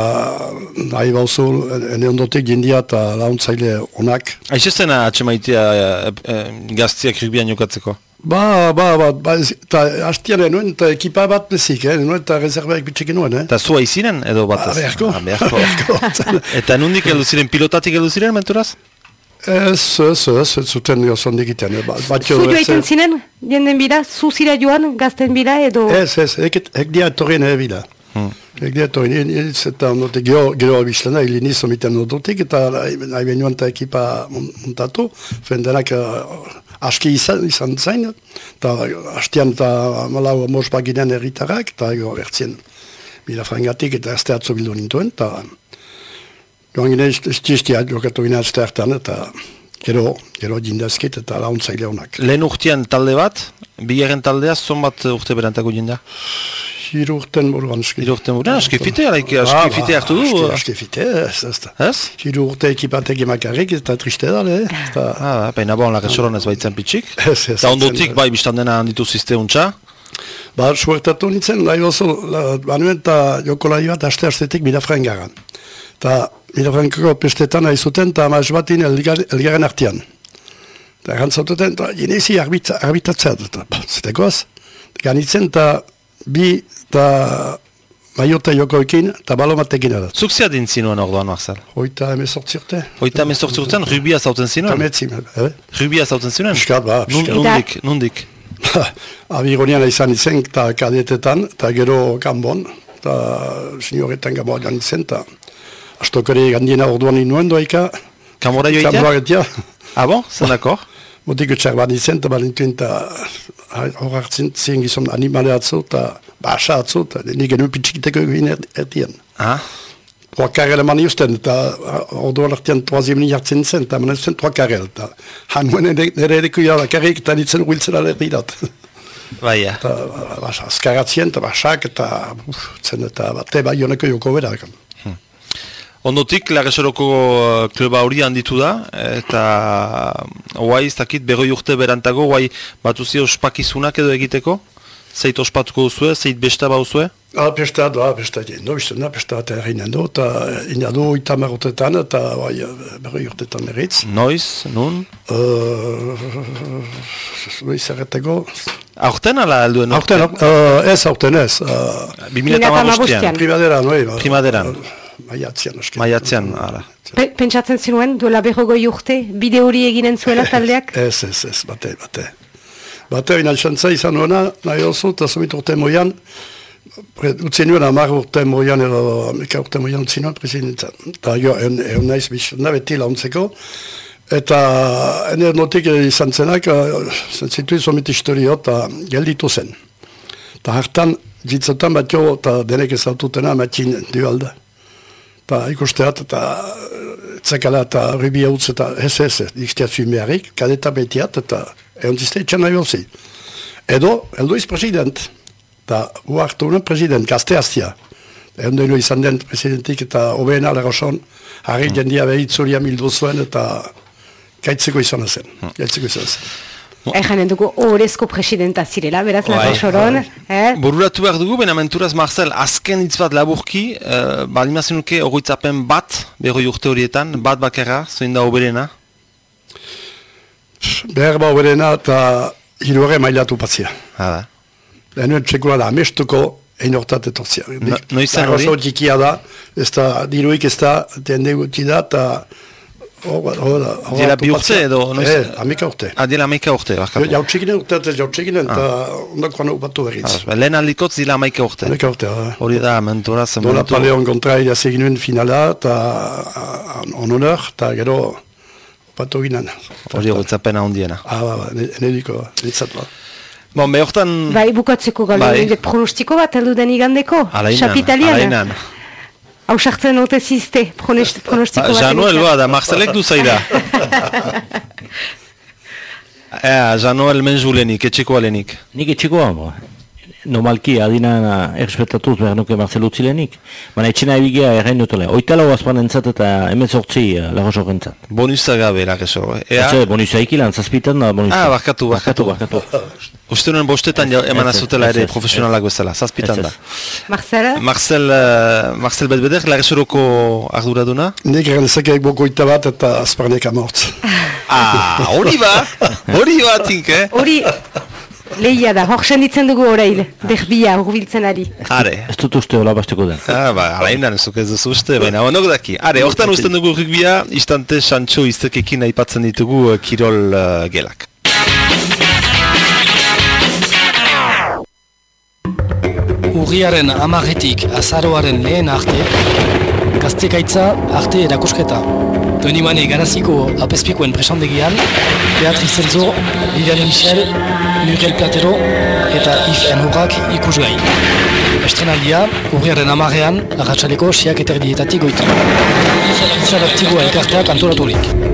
nahi bauzu, ene ondotik jindia eta launtzaile onak. Aixe zena atxe maitea e, e, gaztiak rikbian jokatzeko? Ba, ba, ba, ba, eta hastian enuen, eta ekipa bat bezik, eh, enuen, eta rezerbeak bitxekin nuen, eh. Eta zua izinen, edo bat ez? Ba, beharko. eta nundik eldu ziren, pilotatik eldu ziren, menturaz? Ez, ez, ez, ez, zuten gozon digiten. Ba, zu joaiten zinen, jenden bira, zu zira joan, gazten bira, edo? Ez, ez, ek, ek dia etorrien ebila. Hmm. Egdeto, eta ondote, gero, gero abislana, hili nizo miten ondotik, eta nahi behin eta ekipa montatu, fendenak uh, aski izan, izan zain, eta hastian eta malau mospa ginen erritarrak, eta ego bertzien mila frangatik, eta azte atzo bildu nintuen, eta joan ginen estistia jokatu ginen azte hartan, eta gero, gero jindazkit, eta launtzaile honak. Lehen urtean talde bat, bigarren taldea, zon bat urte berantako jinda? Hiru urten buruan. Hiru urten buruan, aski fite, alaik, aski fite hartu du. Aski fite, ez, ez. Ez? Hiru urte ekipatek emakarrik, ez da triste da, le. Ah, baina bon, laka soron ez baitzen pitxik. Ez, ez. Eta ondotik, bai, biztan dena handitu ziste untxa. Ba, suertatu nintzen, nahi oso, banuen eta joko lai bat, aste astetik mirafren garan. Eta mirafrenkako pestetan nahi zuten, eta amaz batin elgaren artian. Eta erantzaututen, eta jenezi arbitatzea dut, zetekoaz. Ganitzen, eta bi eta maiota jokoekin eta balomatekin edat. Zuk zea din zinuen orduan, Marcel? Hoita emezortzi urte. Hoita emezortzi urtean, rubia zautzen zinuen? Tametzi, eh? Rubia zautzen zinuen? Piskat, ba, piskat. Nundik, nundik? Abironian izan izen, eta kadetetan, eta gero kanbon, eta senioretan gamoa jan izen, eta astokari gandiena orduan inuen doaika. Kamora joitea? Kamora joitea. Ah bon, zen dakor? Motik utxar bat izen, eta balintuen, eta hor hartzen zien gizon animale atzo, eta basa atzo, eta nik genuen pitsikiteko egin erdien. Ah? Trois karel eman justen, eta ordu alartian troazien hartzen zen, eta eman zen trois karel, eta hanuen nire edeko jala karrik, eta nitzen huiltzen alerdi dat. Baia. Eta basa, azkaratzien, eta basak, eta zen, eta bate bai honeko joko bera. Ondotik, Lagesoroko uh, kluba hori handitu da, eta guai, ez dakit, berroi urte berantago, guai, batuzi ospakizunak edo egiteko? Zeit ospatuko duzue, zeit besta bauzue? Ah, besta, da, besta, no, biztena, besta eta erreinen du, eta ina du itamar urtetan, eta bai, berroi urtetan eritz. Noiz, nun? Uh, Noiz erretego. Aurten ala alduen urte? Aurten, uh, ez, aurten ez. Uh, Bimila eta mabustian. Primaderan, oi. Primaderan. Maiatzean. aske. Maiatzean, ara. Pe- Pentsatzen zinuen, duela berrogoi urte, bide hori eginen zuela taldeak? Ez, ez, ez, bate, bate. Bate, baina xantza izan nuena, nahi oso, eta zumit urte moian, utzi nuen amar urte moian, edo amika urte moian utzi nuen presidentzan. Eta jo, egon naiz bizuna beti launtzeko, eta ene notik izan zenak, zentzitu izomit historio, eta gelditu zen. Eta hartan, jitzotan bat jo, eta denek ezaututena, matxin dualda. Eta ikusteat, eta etzakala eta ribia utz eta ez ez, ikstiatzu meharik, kadeta betiat eta egon ziste itxan nahi hozi. Edo, elduiz president, eta hu unen president, gazte hastia. Egon izan den presidentik eta obeen alaroson, harri jendia behitzuria mildu zuen eta gaitzeko izan zen, gaitzeko izan zen. Ejanen dugu orezko presidenta zirela, beraz, Bai, Nato Soron. Eh? Bururatu behar dugu, menturaz Marcel, azken hitz bat laburki, uh, balimazen nuke ogoitzapen bat, berroi urte horietan, bat bakarra, zoin da oberena. Behar ba oberena eta hiruare mailatu patzia. Hala. Enuen txekula da, amestuko egin hortat etorzia. No- noizan hori? Arrazo txikia da, ez da, diruik ez da, tende guti da, eta... hor- hor- hor- Dira bi urte edo noiz- Eh, amika urte. Adela amaika urte, barkatu. Jautxikinen urte, eta jautxikinen, eta ondakoan upatu berriz. Ados, ba, Lehen aldikotz dila amaika urte. Amika urte, da. Hori da, menturaz, Dola paleon kontra iraz egin nuen finala, eta on honor, eta gero upatu ginen. Hori ogoitzapena hondiena. Ah, ba, ba, enediko, nitzat ba. Bon, behortan... Bai, bukatzeko galdu, Bai. pronostiko bat, heldu den igandeko? Alainan, alainan. Hau sartzen ote zizte, pronost- pronostiko bat. Januel, ba, da Marcelek du zaira. Ea, Januel menjulenik, etxeko alenik. Nik etxikoa, bo. Normalki, adina errespetatuz behar nuke Marcelo Utzilenik. Baina etxena ebigia errain dutela. Oita lau azpan entzat eta emez hortzi uh, lagos horrentzat. Bonusa gabe, lakeso. Ea, Ea? Bonusa ikilan, zazpitan da bonusa. Ah, barkatu, barkatu. Barkatu, barkatu. uste nuen bostetan eman azutela ere profesionalak bezala, zazpitan da. ez. Marcela? Marcel, uh, Marcel Betbeder, lagesoroko arduraduna? Nik egan zekeik bokoita bat eta azparnek amortz. Ah, hori ba, hori ba, tink, eh? Hori, lehia da, hor senditzen dugu orail, derbia, urbiltzen ari. Are. Ez dut uste hola basteko den. Ah, ba, alainan, zuk ez duzu uste, baina onok daki. Are, hortan usten dugu rugbia, istante Sancho iztekekin aipatzen ditugu uh, Kirol uh, gelak. Urriaren amaretik azaroaren lehen arte, gaztekaitza arte erakusketa. Donimane garaziko apezpikoen presandegian, Beatriz Zenzo, Viviane Michel, Muriel Platero eta Yves Enhorak ikusgai. Estrenaldia, urriaren amarean, arratsaleko siak eterdietatik goitu. Izadaktiboa elkarteak antolaturik.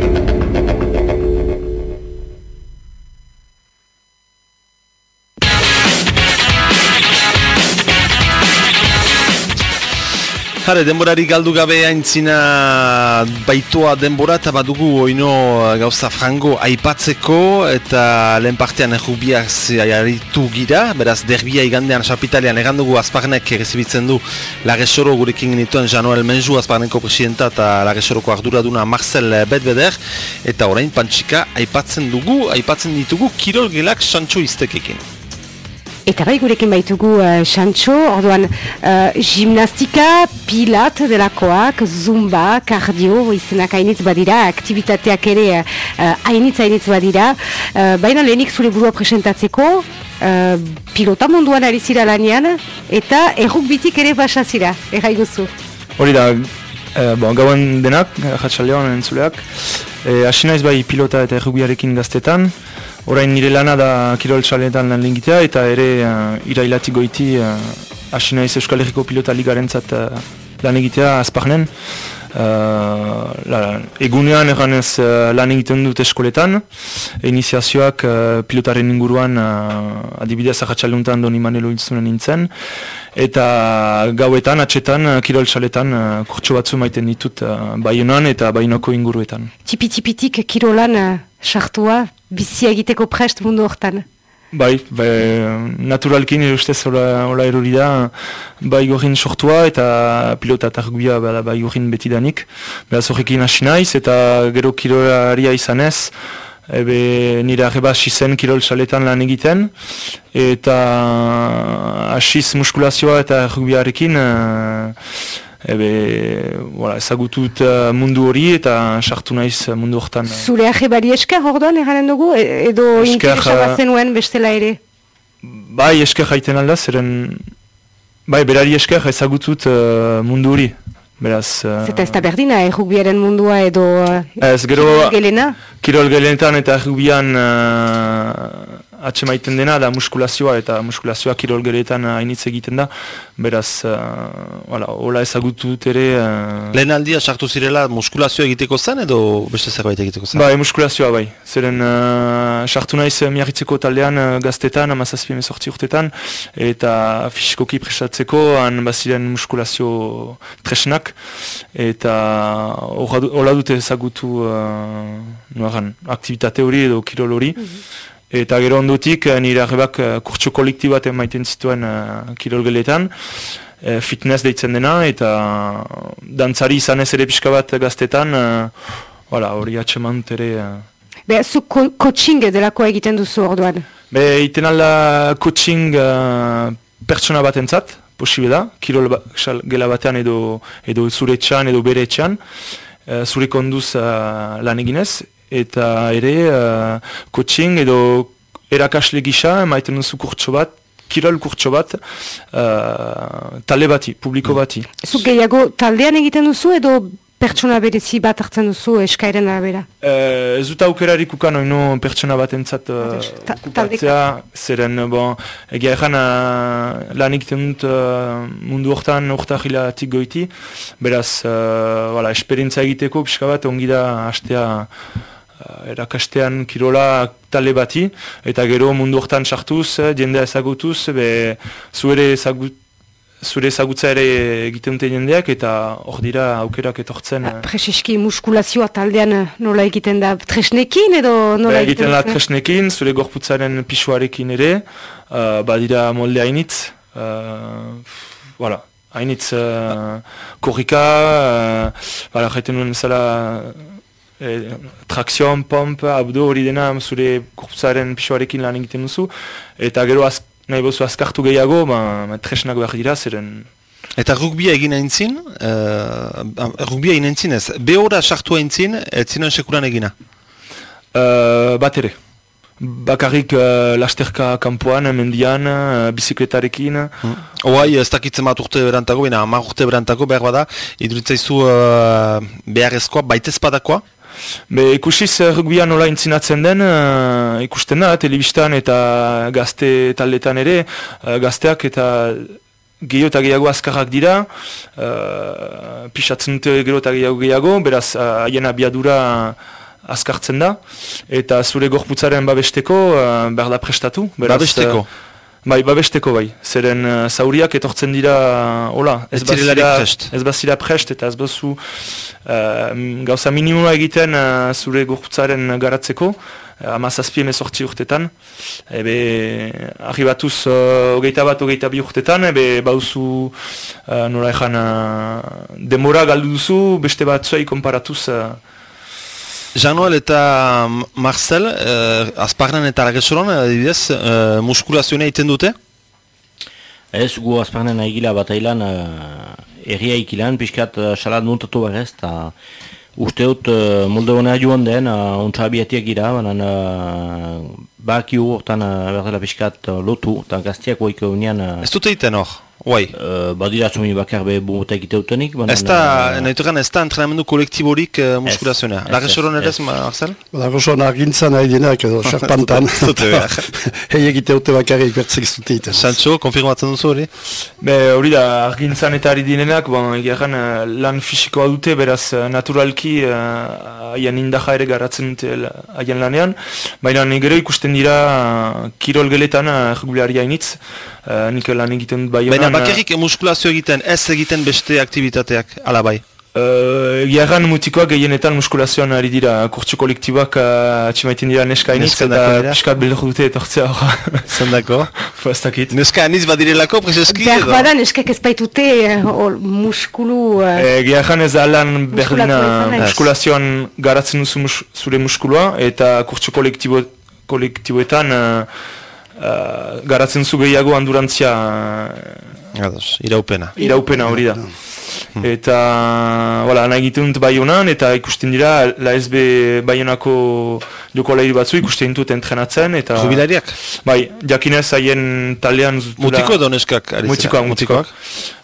Hare, denborari galdu gabe aintzina baitoa denbora eta badugu oino gauza frango aipatzeko eta lehen partean errubiak zeharitu gira, beraz derbia igandean sapitalean egandugu azparnek egizibitzen du Lagesoro gurekin genituen Januel Menju azparneko presidenta eta Lagesoroko arduraduna Marcel Betbeder eta orain pantxika aipatzen dugu, aipatzen ditugu kirol gelak Sancho iztekekin. Eta bai gurekin baitugu uh, Sancho, orduan uh, gimnastika, pilat delakoak, zumba, kardio, izenak hainitz badira, aktivitateak ere uh, hainitz badira. Uh, baina lehenik zure burua presentatzeko, uh, pilota munduan ari lanean, eta erruk bitik ere basa zira, erraiguzu. Hori da, eh, bon, gauan denak, jatxaldean entzuleak. Eh, hasi bai pilota eta errubiarekin gaztetan. Orain nire lana da kirol txaletan lan lingitea eta ere uh, irailatik goiti uh, hasi naiz Euskal Herriko pilota ligarentzat uh, lan egitea azparnen. Uh, la, egunean eganez uh, lan egiten dut eskoletan, iniziazioak uh, pilotaren inguruan uh, adibidez ahatsaluntan doni manelo intzunen nintzen, eta gauetan, atxetan, kirol txaletan uh, kurtso batzu maiten ditut uh, baionan eta bainoko inguruetan. Tipi-tipitik kirolan sartua, bizi egiteko prest mundu hortan. Bai, bai, naturalkin ustez hola, hola erori da, bai gorin sortua eta pilota eta rugbia bada bai gorin betidanik. Beraz horrekin hasi naiz eta gero kirolaria izanez, ebe nire arreba hasi zen kirol saletan lan egiten, eta hasiz muskulazioa eta rugbiarekin, uh, ebe, voilà, ezagutut uh, mundu hori eta sartu naiz mundu hortan. Zure aje bari esker orduan eranen dugu, e, edo interesa zenuen bestela ere? Bai, esker jaiten alda, zeren... Bai, berari esker ezagutut uh, mundu hori. Beraz... Uh, Zeta ez da berdina, errugbiaren mundua edo... Ez, gero... Kirol gelenetan eta errugbian... Uh, atxemaiten dena da muskulazioa eta muskulazioa kirol geretan hainitz egiten da beraz uh, hola ezagutu dut ere uh... lehen aldia sartu zirela muskulazioa egiteko zen edo beste zerbait egiteko zen? bai muskulazioa bai zeren uh, sartu naiz miarritzeko taldean uh, gaztetan amazazpien ezortzi urtetan eta fisikoki prestatzeko han baziren muskulazio tresnak eta hola dute ezagutu uh, nuaran, aktivitate hori edo kirol hori mhm. Eta gero ondutik, eh, nire arrebak uh, kurtsu kolektibat emaiten zituen uh, kirolgeletan, fitness deitzen dena, eta dantzari izan ez ere pixka bat gaztetan, uh, hori atseman dut ere... Uh. Be, zu ko coaching delako egiten duzu orduan? Be, iten alda coaching uh, pertsona bat entzat, posibe da, kirol ba, gela batean edo, edo zure txan edo bere txan, uh, zure konduz uh, lan eginez, eta ere uh, coaching edo erakasle gisa emaiten duzu kurtso bat, kirol kurtso bat uh, talde bati, publiko mm. bati. Zuk gehiago taldean egiten duzu edo pertsona berezi bat hartzen duzu eskairen arabera? Uh, ez dut aukerarik ukan oinu pertsona bat entzat uh, kupatzea, zeren bon, egia ezan uh, lan egiten dut uh, mundu hortan urta hilatik goiti, beraz, uh, voilà, esperientzia egiteko pixka bat ongi da hastea erakastean kirola tale bati, eta gero mundu hortan sartuz, eh, jendea ezagutuz, be, zuere ezagut, zure ezagutza ere egiten dute jendeak eta hor dira aukerak etortzen. Uh, Prezeski muskulazioa taldean nola egiten da tresnekin edo nola egiten, da? tresnekin, zure gorputzaren pisuarekin ere, uh, badira molde hainitz, uh, voilà. Hainitz uh, korrika, uh, jaiten nuen zela e, trakzion, pomp, abdo hori dena zure kurpzaren pixoarekin lan egiten duzu, eta gero az, nahi bozu azkartu gehiago, ba, ba, tresnak behar dira, zeren... Eta rugbia egin aintzin, uh, rugbia egin aintzin ez, behora sartu aintzin, ez zinan sekuran egina? Uh, bat ere. Bakarrik uh, lasterka kampuan, mendian, uh, bizikletarekin. Hmm. Oai, ez dakitzen bat urte berantako, bina, amar urte berantako behar bada, iduritzaizu uh, beharrezkoa, baitez badakoa? Be, ikusiz eh, rugbia nola intzinatzen den, uh, ikusten da, telebistan eta gazte taldetan ere, uh, gazteak eta gehiago eta gehiago azkarrak dira, uh, pixatzen dute gero eta gehiago gehiago, beraz haien uh, abiadura azkartzen da, eta zure gorputzaren babesteko uh, behar da prestatu. Beraz, babesteko? Bai, babesteko bai. Zeren uh, zauriak etortzen dira, hola, ez, ez bazira prest. Ez bazira prest eta ez bazu uh, gauza minimuma egiten uh, zure gurtzaren garatzeko, uh, amazazpien ezortzi urtetan. Ebe, arribatuz uh, ogeita bat, ogeita bi urtetan, ebe bauzu uh, nola ezan uh, demora galdu duzu, beste bat zuei komparatuz uh, Jean-Noel eta Marcel, eh, azparnen eta lagesoron, adibidez, eh, muskulazioa egiten dute? Ez, gu azparnen egila bat ailan, eh, erria ikilan, pixkat eh, salat nuntatu barrez, eta uste dut eh, molde honea joan den, uh, untsa abiatiak gira, banan uh, baki urtan uh, berdela pixkat uh, lotu, eta gaztiak oik unian... Uh, ez dute egiten hor? Bai. Uh, badira zumi bakar be bumota egite utenik. Ez da, nahi turan, ez da entrenamendu kolektiborik uh, muskulazioa. Lagersoron ere ez, Marcel? Lagersoron argintzan nahi dinak edo, sarpantan. Zute behar. Hei egite ute bakarrik bertzik zute egiten. Sancho, konfirmatzen duzu hori? Be, hori da, argintzan eta ari dinenak, bon, egeran, lan fisikoa dute, beraz, naturalki, haien uh, indaja ere garatzen dute haien lanean. Baina, gero ikusten dira, uh, kirol geletan, uh, initz, uh, nik lan egiten dut bai Baina bakarrik muskulazio egiten, ez egiten beste aktivitateak, ala bai? Uh, Giarran mutikoak gehienetan muskulazioan ari dira, kurtsu kolektiboak uh, atximaiten dira neska iniz, eta piskat bildu dute etortzea hori. Zendako? Fastakit. Neska iniz badirelako, prezeski edo? Behar badan eskak ez baitute uh, muskulu... Uh, e, Giarran ez alan berdina muskulazioan garatzen duzu mus, zure muskulua, eta kurtsu kolektibo, kolektiboetan... Uh, uh, garatzen zu gehiago handurantzia uh, iraupena iraupena hori da Hmm. Eta, wala, nahi egiten dut bai honan, eta ikusten dira, la SB bai honako joko batzu ikusten dut entrenatzen, eta... Jubilariak? Bai, jakinez haien talean zutura... Mutiko edo neskak? Mutikoak, mutikoak.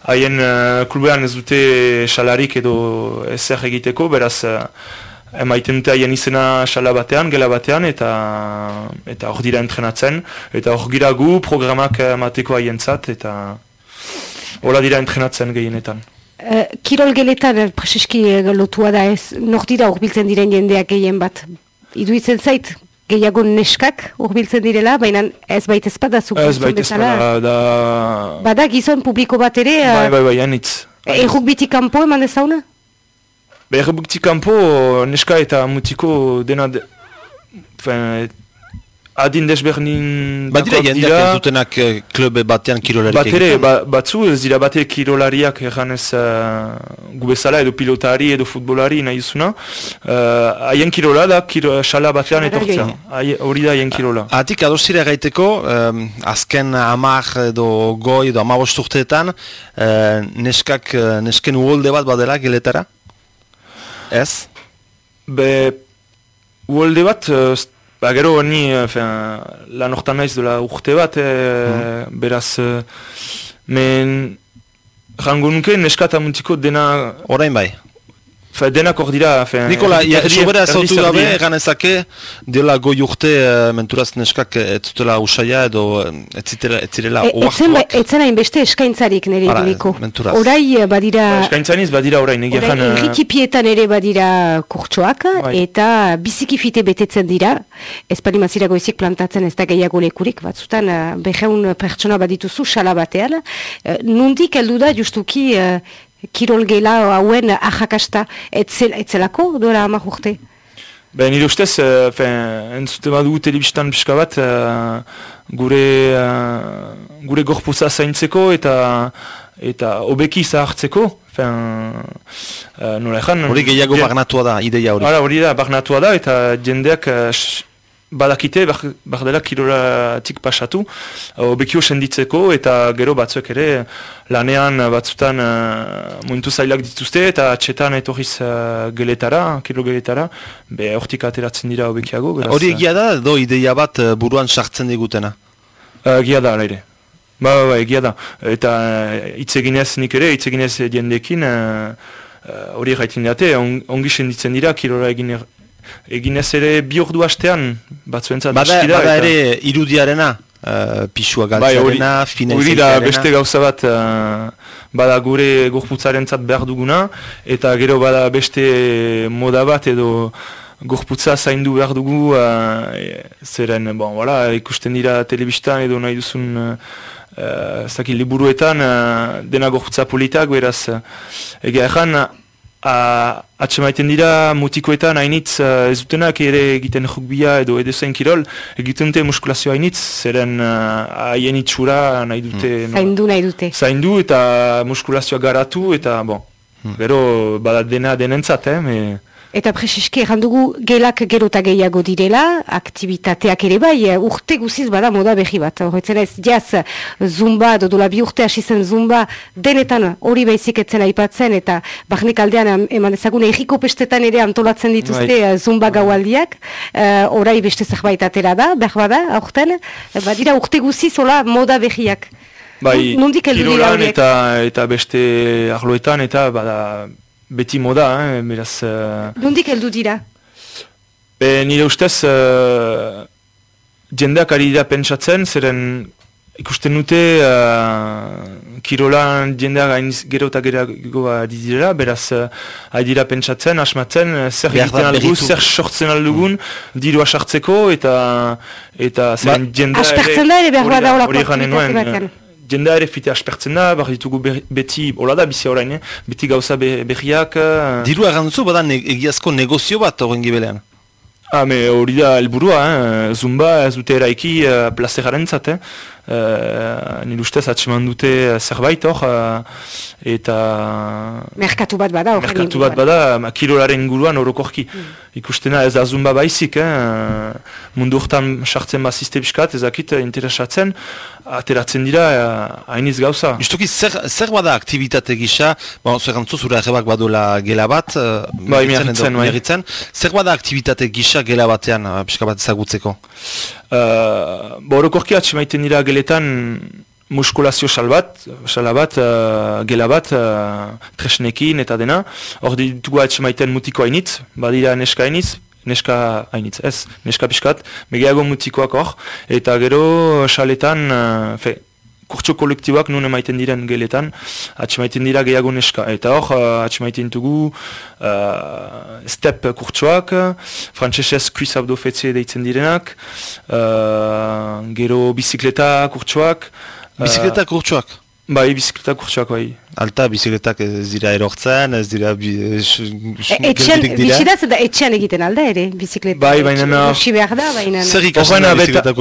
Haien uh, klubean ez dute salarik edo ezer egiteko, beraz... Uh, emaiten dute haien izena sala batean, gela batean, eta eta hor dira entrenatzen, eta hor gira gu programak emateko haien zat, eta hola dira entrenatzen gehienetan. Uh, kirol geletan, eh, preseski uh, lotua da ez, nor dira urbiltzen diren jendeak gehien bat? Iduitzen zait, gehiago neskak urbiltzen direla, baina ez baita ezpada zuko. Ez baita ezpada, da... Bada gizon publiko bat ere? Bai, bai, bai, anitz. Erruk bitik kanpo eman ezauna? Errebukti kanpo, neska eta mutiko dena... De, fin, adin desberdin... Badira jendeak ez dutenak uh, klube batean kirolariak Batere, ba, batzu ez dira bate kirolariak eganez uh, gubezala edo pilotari edo futbolari nahi zuna. Uh, haien kirola da, kiro, xala batean etortzea. Hori da haien kirola. Atik adosira gaiteko, um, azken amak edo goi edo amabosturteetan, uh, neskak, nesken uolde bat badela geletara? Ez? Be, uolde bat, uh, ba, gero ni uh, lan hortan naiz dela urte bat, uh, beraz, uh, men, rango nuke neskata muntiko dena... Orain bai? Fa, denak hor dira... Fe, Nikola, sobera zautu gabe, egan ezake, dela goi urte uh, menturaz neskak ez zutela usaiak edo ez zirela e, oaxtuak. Etzen hain beste eskaintzarik nire Niko. Orai badira... Ba, eskaintzaniz badira orai, nire Orai irrikipietan ere badira kurtsoak, bai. eta biziki fite betetzen dira. Ez pari mazira goizik plantatzen ez da gehiago lekurik, batzutan uh, beheun pertsona badituzu sala batean. Uh, nundik heldu da justuki kirol gela hauen ajakasta etzelako duela ama urte? Ben, nire ustez, uh, entzute badugu telebistan pixka bat, uh, gure, uh, gure gorpuza zaintzeko eta eta obeki zahartzeko. Fen, uh, nola Hori gehiago bagnatua da, ideia hori. Hori da, bagnatua da, eta jendeak badakite, bardela kiroratik pasatu, obekio senditzeko eta gero batzuek ere lanean batzutan uh, momentu zailak dituzte eta txetan etorriz uh, geletara, kiro geletara, be hortik ateratzen dira obekiago. Hori egia da, do ideia bat buruan sartzen digutena? Uh, egia da, ala ere. Ba, ba, ba, egia da. Eta hitz eginez nik ere, hitz eginez diendekin, hori uh, uh, date, on, ongi senditzen dira, kirora egin er, eginez ere bi ordu hastean batzuentzat bada, bada ere irudiarena uh, pisua galtzarena bai, hori da beste gauza bat uh, bada gure gorputzaren behar duguna eta gero bada beste moda bat edo gorputza zaindu behar dugu uh, zeren bon, voilà, ikusten dira telebistan edo nahi duzun uh, zaki liburuetan uh, dena gorputza politak beraz uh, egia Atxe dira mutikoetan hainitz uh, ez dutenak ere egiten jukbia edo edo kirol egiten dute muskulazio hainitz zeren haien uh, itxura nahi dute mm. zaindu nahi dute zaindu eta muskulazioa garatu eta bon mm. bero badat dena denentzat eh, me... Eta preseski errandugu gelak gero eta gehiago direla, aktivitateak ere bai, eh, urte guziz bada moda behi bat. Horretzen ez, jaz, zumba, dodola bi urte hasi zen zumba, denetan hori behizik etzela ipatzen, eta bahnek aldean eman ezagun egiko pestetan ere antolatzen dituzte bai. Eh, zumba gaualdiak, uh, orai beste zerbait atera da, behar bada, aurten, badira urte guziz hola moda behiak. Bai, kirolan eta, eta beste arloetan, eta bada beti moda, eh, beraz... Uh, Nondik heldu dira? Be, nire ustez, uh, jendeak ari dira pentsatzen, zeren ikusten dute uh, kirolan jendeak hain gero eta gero ari dira, beraz uh, ari dira pentsatzen, asmatzen, zer egiten aldugu, zer sortzen aldugun, mm. dirua sartzeko, eta, eta zeren ba, jendeak... Aspertzen da ere behar da horako jendea ere fite aspertzen da, bar ditugu beti, hola da bizi orain, eh? beti gauza be, berriak. Uh... Diru errantzu bada egiazko negozio bat horren gibelean? Ah, me hori da helburua, eh? zumba ez dute eraiki uh, plazeraren zat, eh? Uh, nire ustez atseman dute zerbait hor, eta... Merkatu bat bada, Merkatu bat bada, kirolaren inguruan orokorki. Mm. Ikustena ez da zumba baizik, eh? mundu urtan sartzen bazizte biskat, ezakit interesatzen, ateratzen dira hainiz gauza. Justuki, zer, zer bada aktivitate gisa, bon, zer gantzu zure arrebak badula gela bat, miarritzen, bai. zer bada aktivitate gisa gela batean, pixka bat ezagutzeko? Uh, Orokorki atximaiten dira geletan muskulazio salbat, salabat, uh, gela bat, uh, tresnekin eta dena. Hor ditugu atximaiten mutiko hainitz, badira neska hainitz, neska hainitz, ez, neska pixkat, megeago mutikoak hor, eta gero saletan, uh, fe, kurtso kolektiboak nun emaiten diren geletan, atxemaiten dira gehiago neska. Eta hor, uh, atxemaiten dugu uh, step kurtsoak, frantzesez kuiz abdo fetze deitzen direnak, uh, gero bizikleta kurtsoak. Bizikleta kurtsoak? Bai, bizikleta kurtsoak, bai. Alta, bizikletak ez dira erortzen, ez dira... Bi, e, etxean, bizidaz eta etxean egiten alda ere, bizikleta. Bai, baina...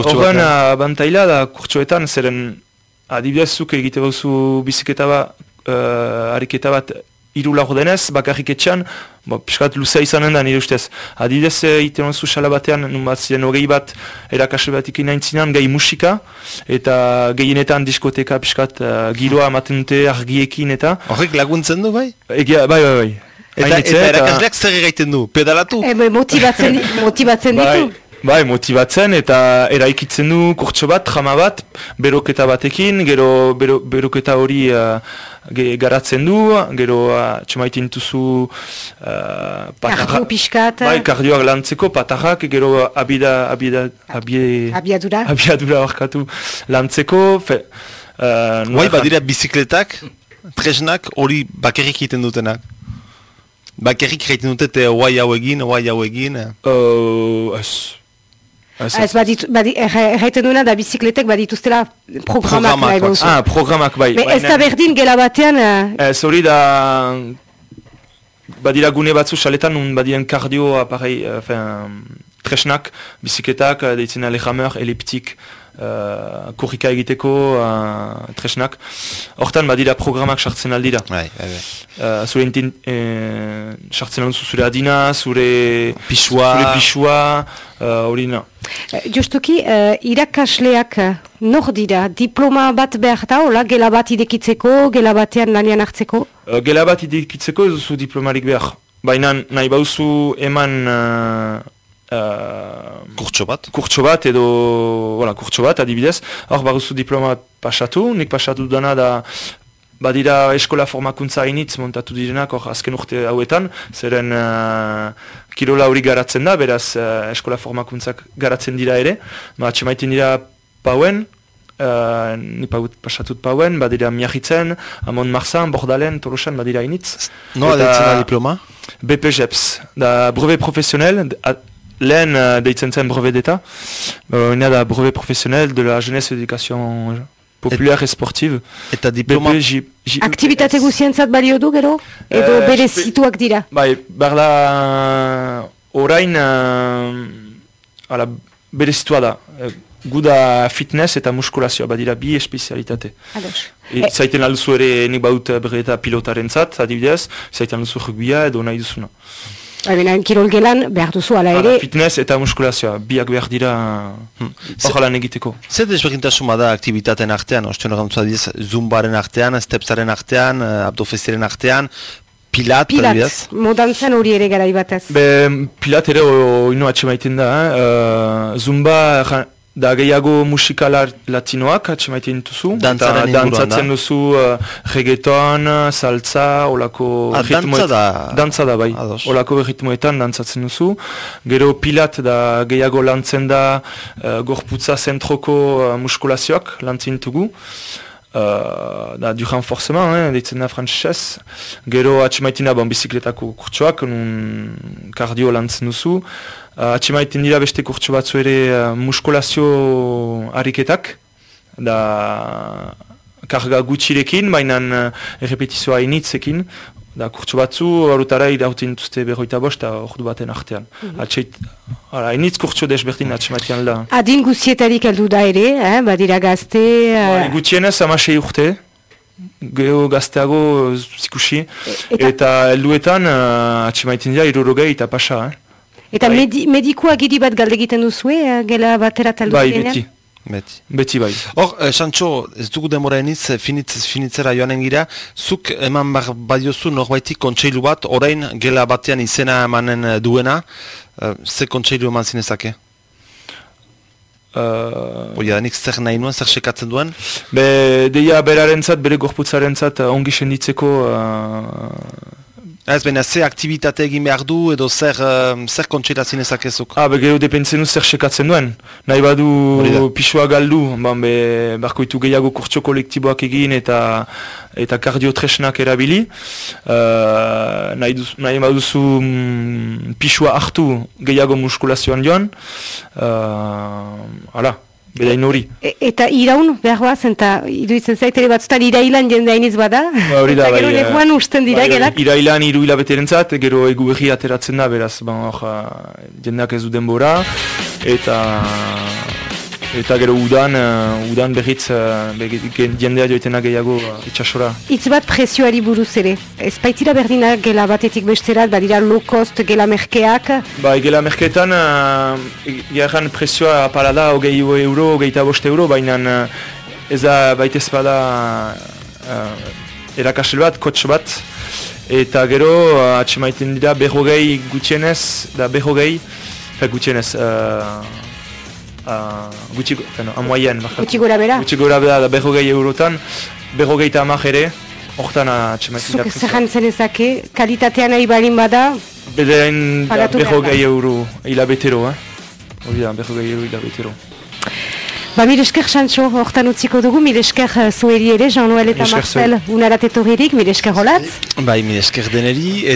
Horren abantaila da kurtsoetan, zeren adibidez zuk egite bauzu biziketa bat, uh, ariketa bat iru lagu denez, bakarrik etxean, bo, piskat luzea izanen da nire ustez. Adibidez egiten osu xala batean, nun bat ziren hogei bat erakasle bat ikin nahin gai musika, eta gehienetan diskoteka piskat uh, giroa ematen dute argiekin eta... Horrek laguntzen du bai? Egia, bai, bai, bai. Eta, eta erakasleak zer egiten du? Pedalatu? E, motibatzen, motibatzen ditu. Bai. Bai, motibatzen eta eraikitzen du kurtso bat, jama bat, beroketa batekin, gero bero, beroketa hori uh, garatzen du, gero uh, txamaitin duzu uh, Kardio pixkat. Bai, kardioak lantzeko, patajak, gero abida, abida, abie, abiadura, abiadura barkatu lantzeko. Fe, uh, bai, badira bizikletak, tresnak hori bakerrik egiten dutenak. Bakerrik egiten dute, oai hau egin, oai hau egin. Uh, Ez badit, badit, erraiten duena da bizikletek badituztela programak bauzu. Ah, programak bai. Me ez da berdin gela batean... Uh... Ez hori da... Badira gune batzu saletan, un badien kardio aparei, uh, tresnak, bizikletak, uh, deitzen alejamer, eliptik, uh, kurrika egiteko uh, tresnak. Hortan badira programak sartzen aldira. Bai, bai, bai. Uh, zure intin, eh, sartzen alduzu zure adina, zure pisua, zure pisua, hori uh, na. Justuki, uh, irakasleak nor dira, diploma bat behar da, hola, gela bat idekitzeko, gela batean lanian hartzeko? Uh, gela bat idekitzeko ez duzu diplomarik behar. Baina nahi bauzu eman Uh, kurtso bat? Kurtso bat edo, voilà, kurtso bat adibidez. Hor baruzu diploma pasatu, nik pasatu dana da badira eskola formakuntza hainitz montatu direnak hor azken urte hauetan, zeren uh, kirola hori garatzen da, beraz uh, eskola formakuntzak garatzen dira ere. Ma atxemaiten dira pauen, uh, ni pasatut pauen, badira miahitzen, amon marzan, bordalen, torosan, badira hainitz. Noa da diploma? BPGEPS, da brevet profesionel, lehen uh, deitzen zen brevet d'eta. Uh, da brevet professionnel de la jeunesse éducation populaire et, sportive. Eta diploma... Aktivitate guzientzat balio du gero? Edo uh, bere situak dira? Bai, berla orain uh, ala, bere situa da. Guda fitness eta muskulazioa, badira bi espezialitate. E, zaiten alduzu ere nik baut berreta pilotaren zat, adibidez, zaiten alduzu rugbia edo nahi duzuna. Baina, kirol gelan behar duzu ala ere... Fitness eta muskulazioa, biak behar dira hmm. egiteko. Zer desberdintasuma da aktivitaten artean, ostion horrentzu adiz, zumbaren artean, stepsaren artean, uh, abdofestiaren artean, pilat, pilat, modan zen hori ere gara ibatez. Be, pilat ere oinu atxe maiten da, eh? uh, zumba Da gehiago musika latinoak atxemaiten duzu. Dantzaren inguruan da. Dantzatzen duzu uh, reggaeton, salsa, olako ah, ritmoet. da. Dantza da bai. Ados. Olako ritmoetan dantzatzen duzu. Gero pilat da gehiago lantzen da uh, gorputza zentroko uh, muskulazioak lantzen dugu. Uh, da du renforcement, eh, ditzen da frantzesez. Gero atxemaitina bon bizikletako kurtsoak, nun kardio lantzen duzu. Uh, Atxemaiten dira beste kurtso batzu ere uh, muskulazio ariketak, da karga gutxirekin, baina uh, errepetizioa initzekin, Da kurtsu batzu, horretara irauten dituzte berroita bost, eta ordu baten artean. Mm -hmm. Atxeit, ara, initz kurtsu desbertin atxematian da. Adin guzietarik heldu da ere, eh? badira gazte... Uh... Ba, Gutienez, amasei urte, geho gazteago zikusi, eta, eta helduetan uh, atxemaitin dira irurogei eta pasa. Eh? Eta bai. medi medikua giri bat galdegiten duzue, uh, gela batera taldu Bai, beti. Beti. Beti bai. Hor, eh, Sancho, ez dugu demora eniz, eh, finitz, finitzera joanen gira, zuk eman bar badiozu norbaitik kontseilu bat, orain gela batean izena emanen eh, duena, eh, ze kontseilu eman zinezake? Uh, Oia, nik zer nahi nuen, zer sekatzen duen? Be, deia beraren zat, bere gorputzaren zat, ongi senditzeko uh, Ez baina, ze aktivitate egin behar du edo zer, uh, zer kontxera zinezak ezuk? Ah, begero depentzen du zer sekatzen duen. Nahi badu pisua galdu, ban be, barkoitu gehiago kurtso kolektiboak egin eta eta kardiotresnak erabili. Uh, nahi, duz, nahi baduzu mm, pisua hartu gehiago muskulazioan joan. Uh, ala, Bedain hori. E, eta iraun, behar bat, eta iruditzen zait, ere batzutan irailan jende hainiz bada. Ba, hori da, eta gero bai, lekuan usten dira, bai, gelak. Irailan iru hilabeteren zat, gero egu behi ateratzen da, beraz, ban, jendeak ez du denbora, eta eta gero udan, uh, udan behitz uh, jendea joitena gehiago uh, itxasora. Itz bat presioari buruz ere, ez baitira berdina gela batetik besterat, badira low cost gela merkeak? Bai, gela merkeetan, uh, presioa parada hogei euro, hogei eta boste euro, baina uh, ez da baitez bada uh, erakasel bat, kotx bat, eta gero uh, atxemaiten dira behogei gutxienez, da behogei, gutxienez, uh, uh, gutxi, bueno, amoaien, gutxi gora bera? Gutxi gora bera da berrogei eurotan, berrogei eta amak ere, horretan atxemaitzen dira. Zuk zerran zen ezake, kalitatean nahi balin bada, Bedeain berrogei euro hilabetero, eh? Hori da, berrogei euro hilabetero. Ba, mire esker, Sancho, hortan utziko dugu, mire esker uh, zueri ere, Jean-Noel eta Marcel, unarat etorririk, mire esker holatz. Bai, mire esker deneri, eta...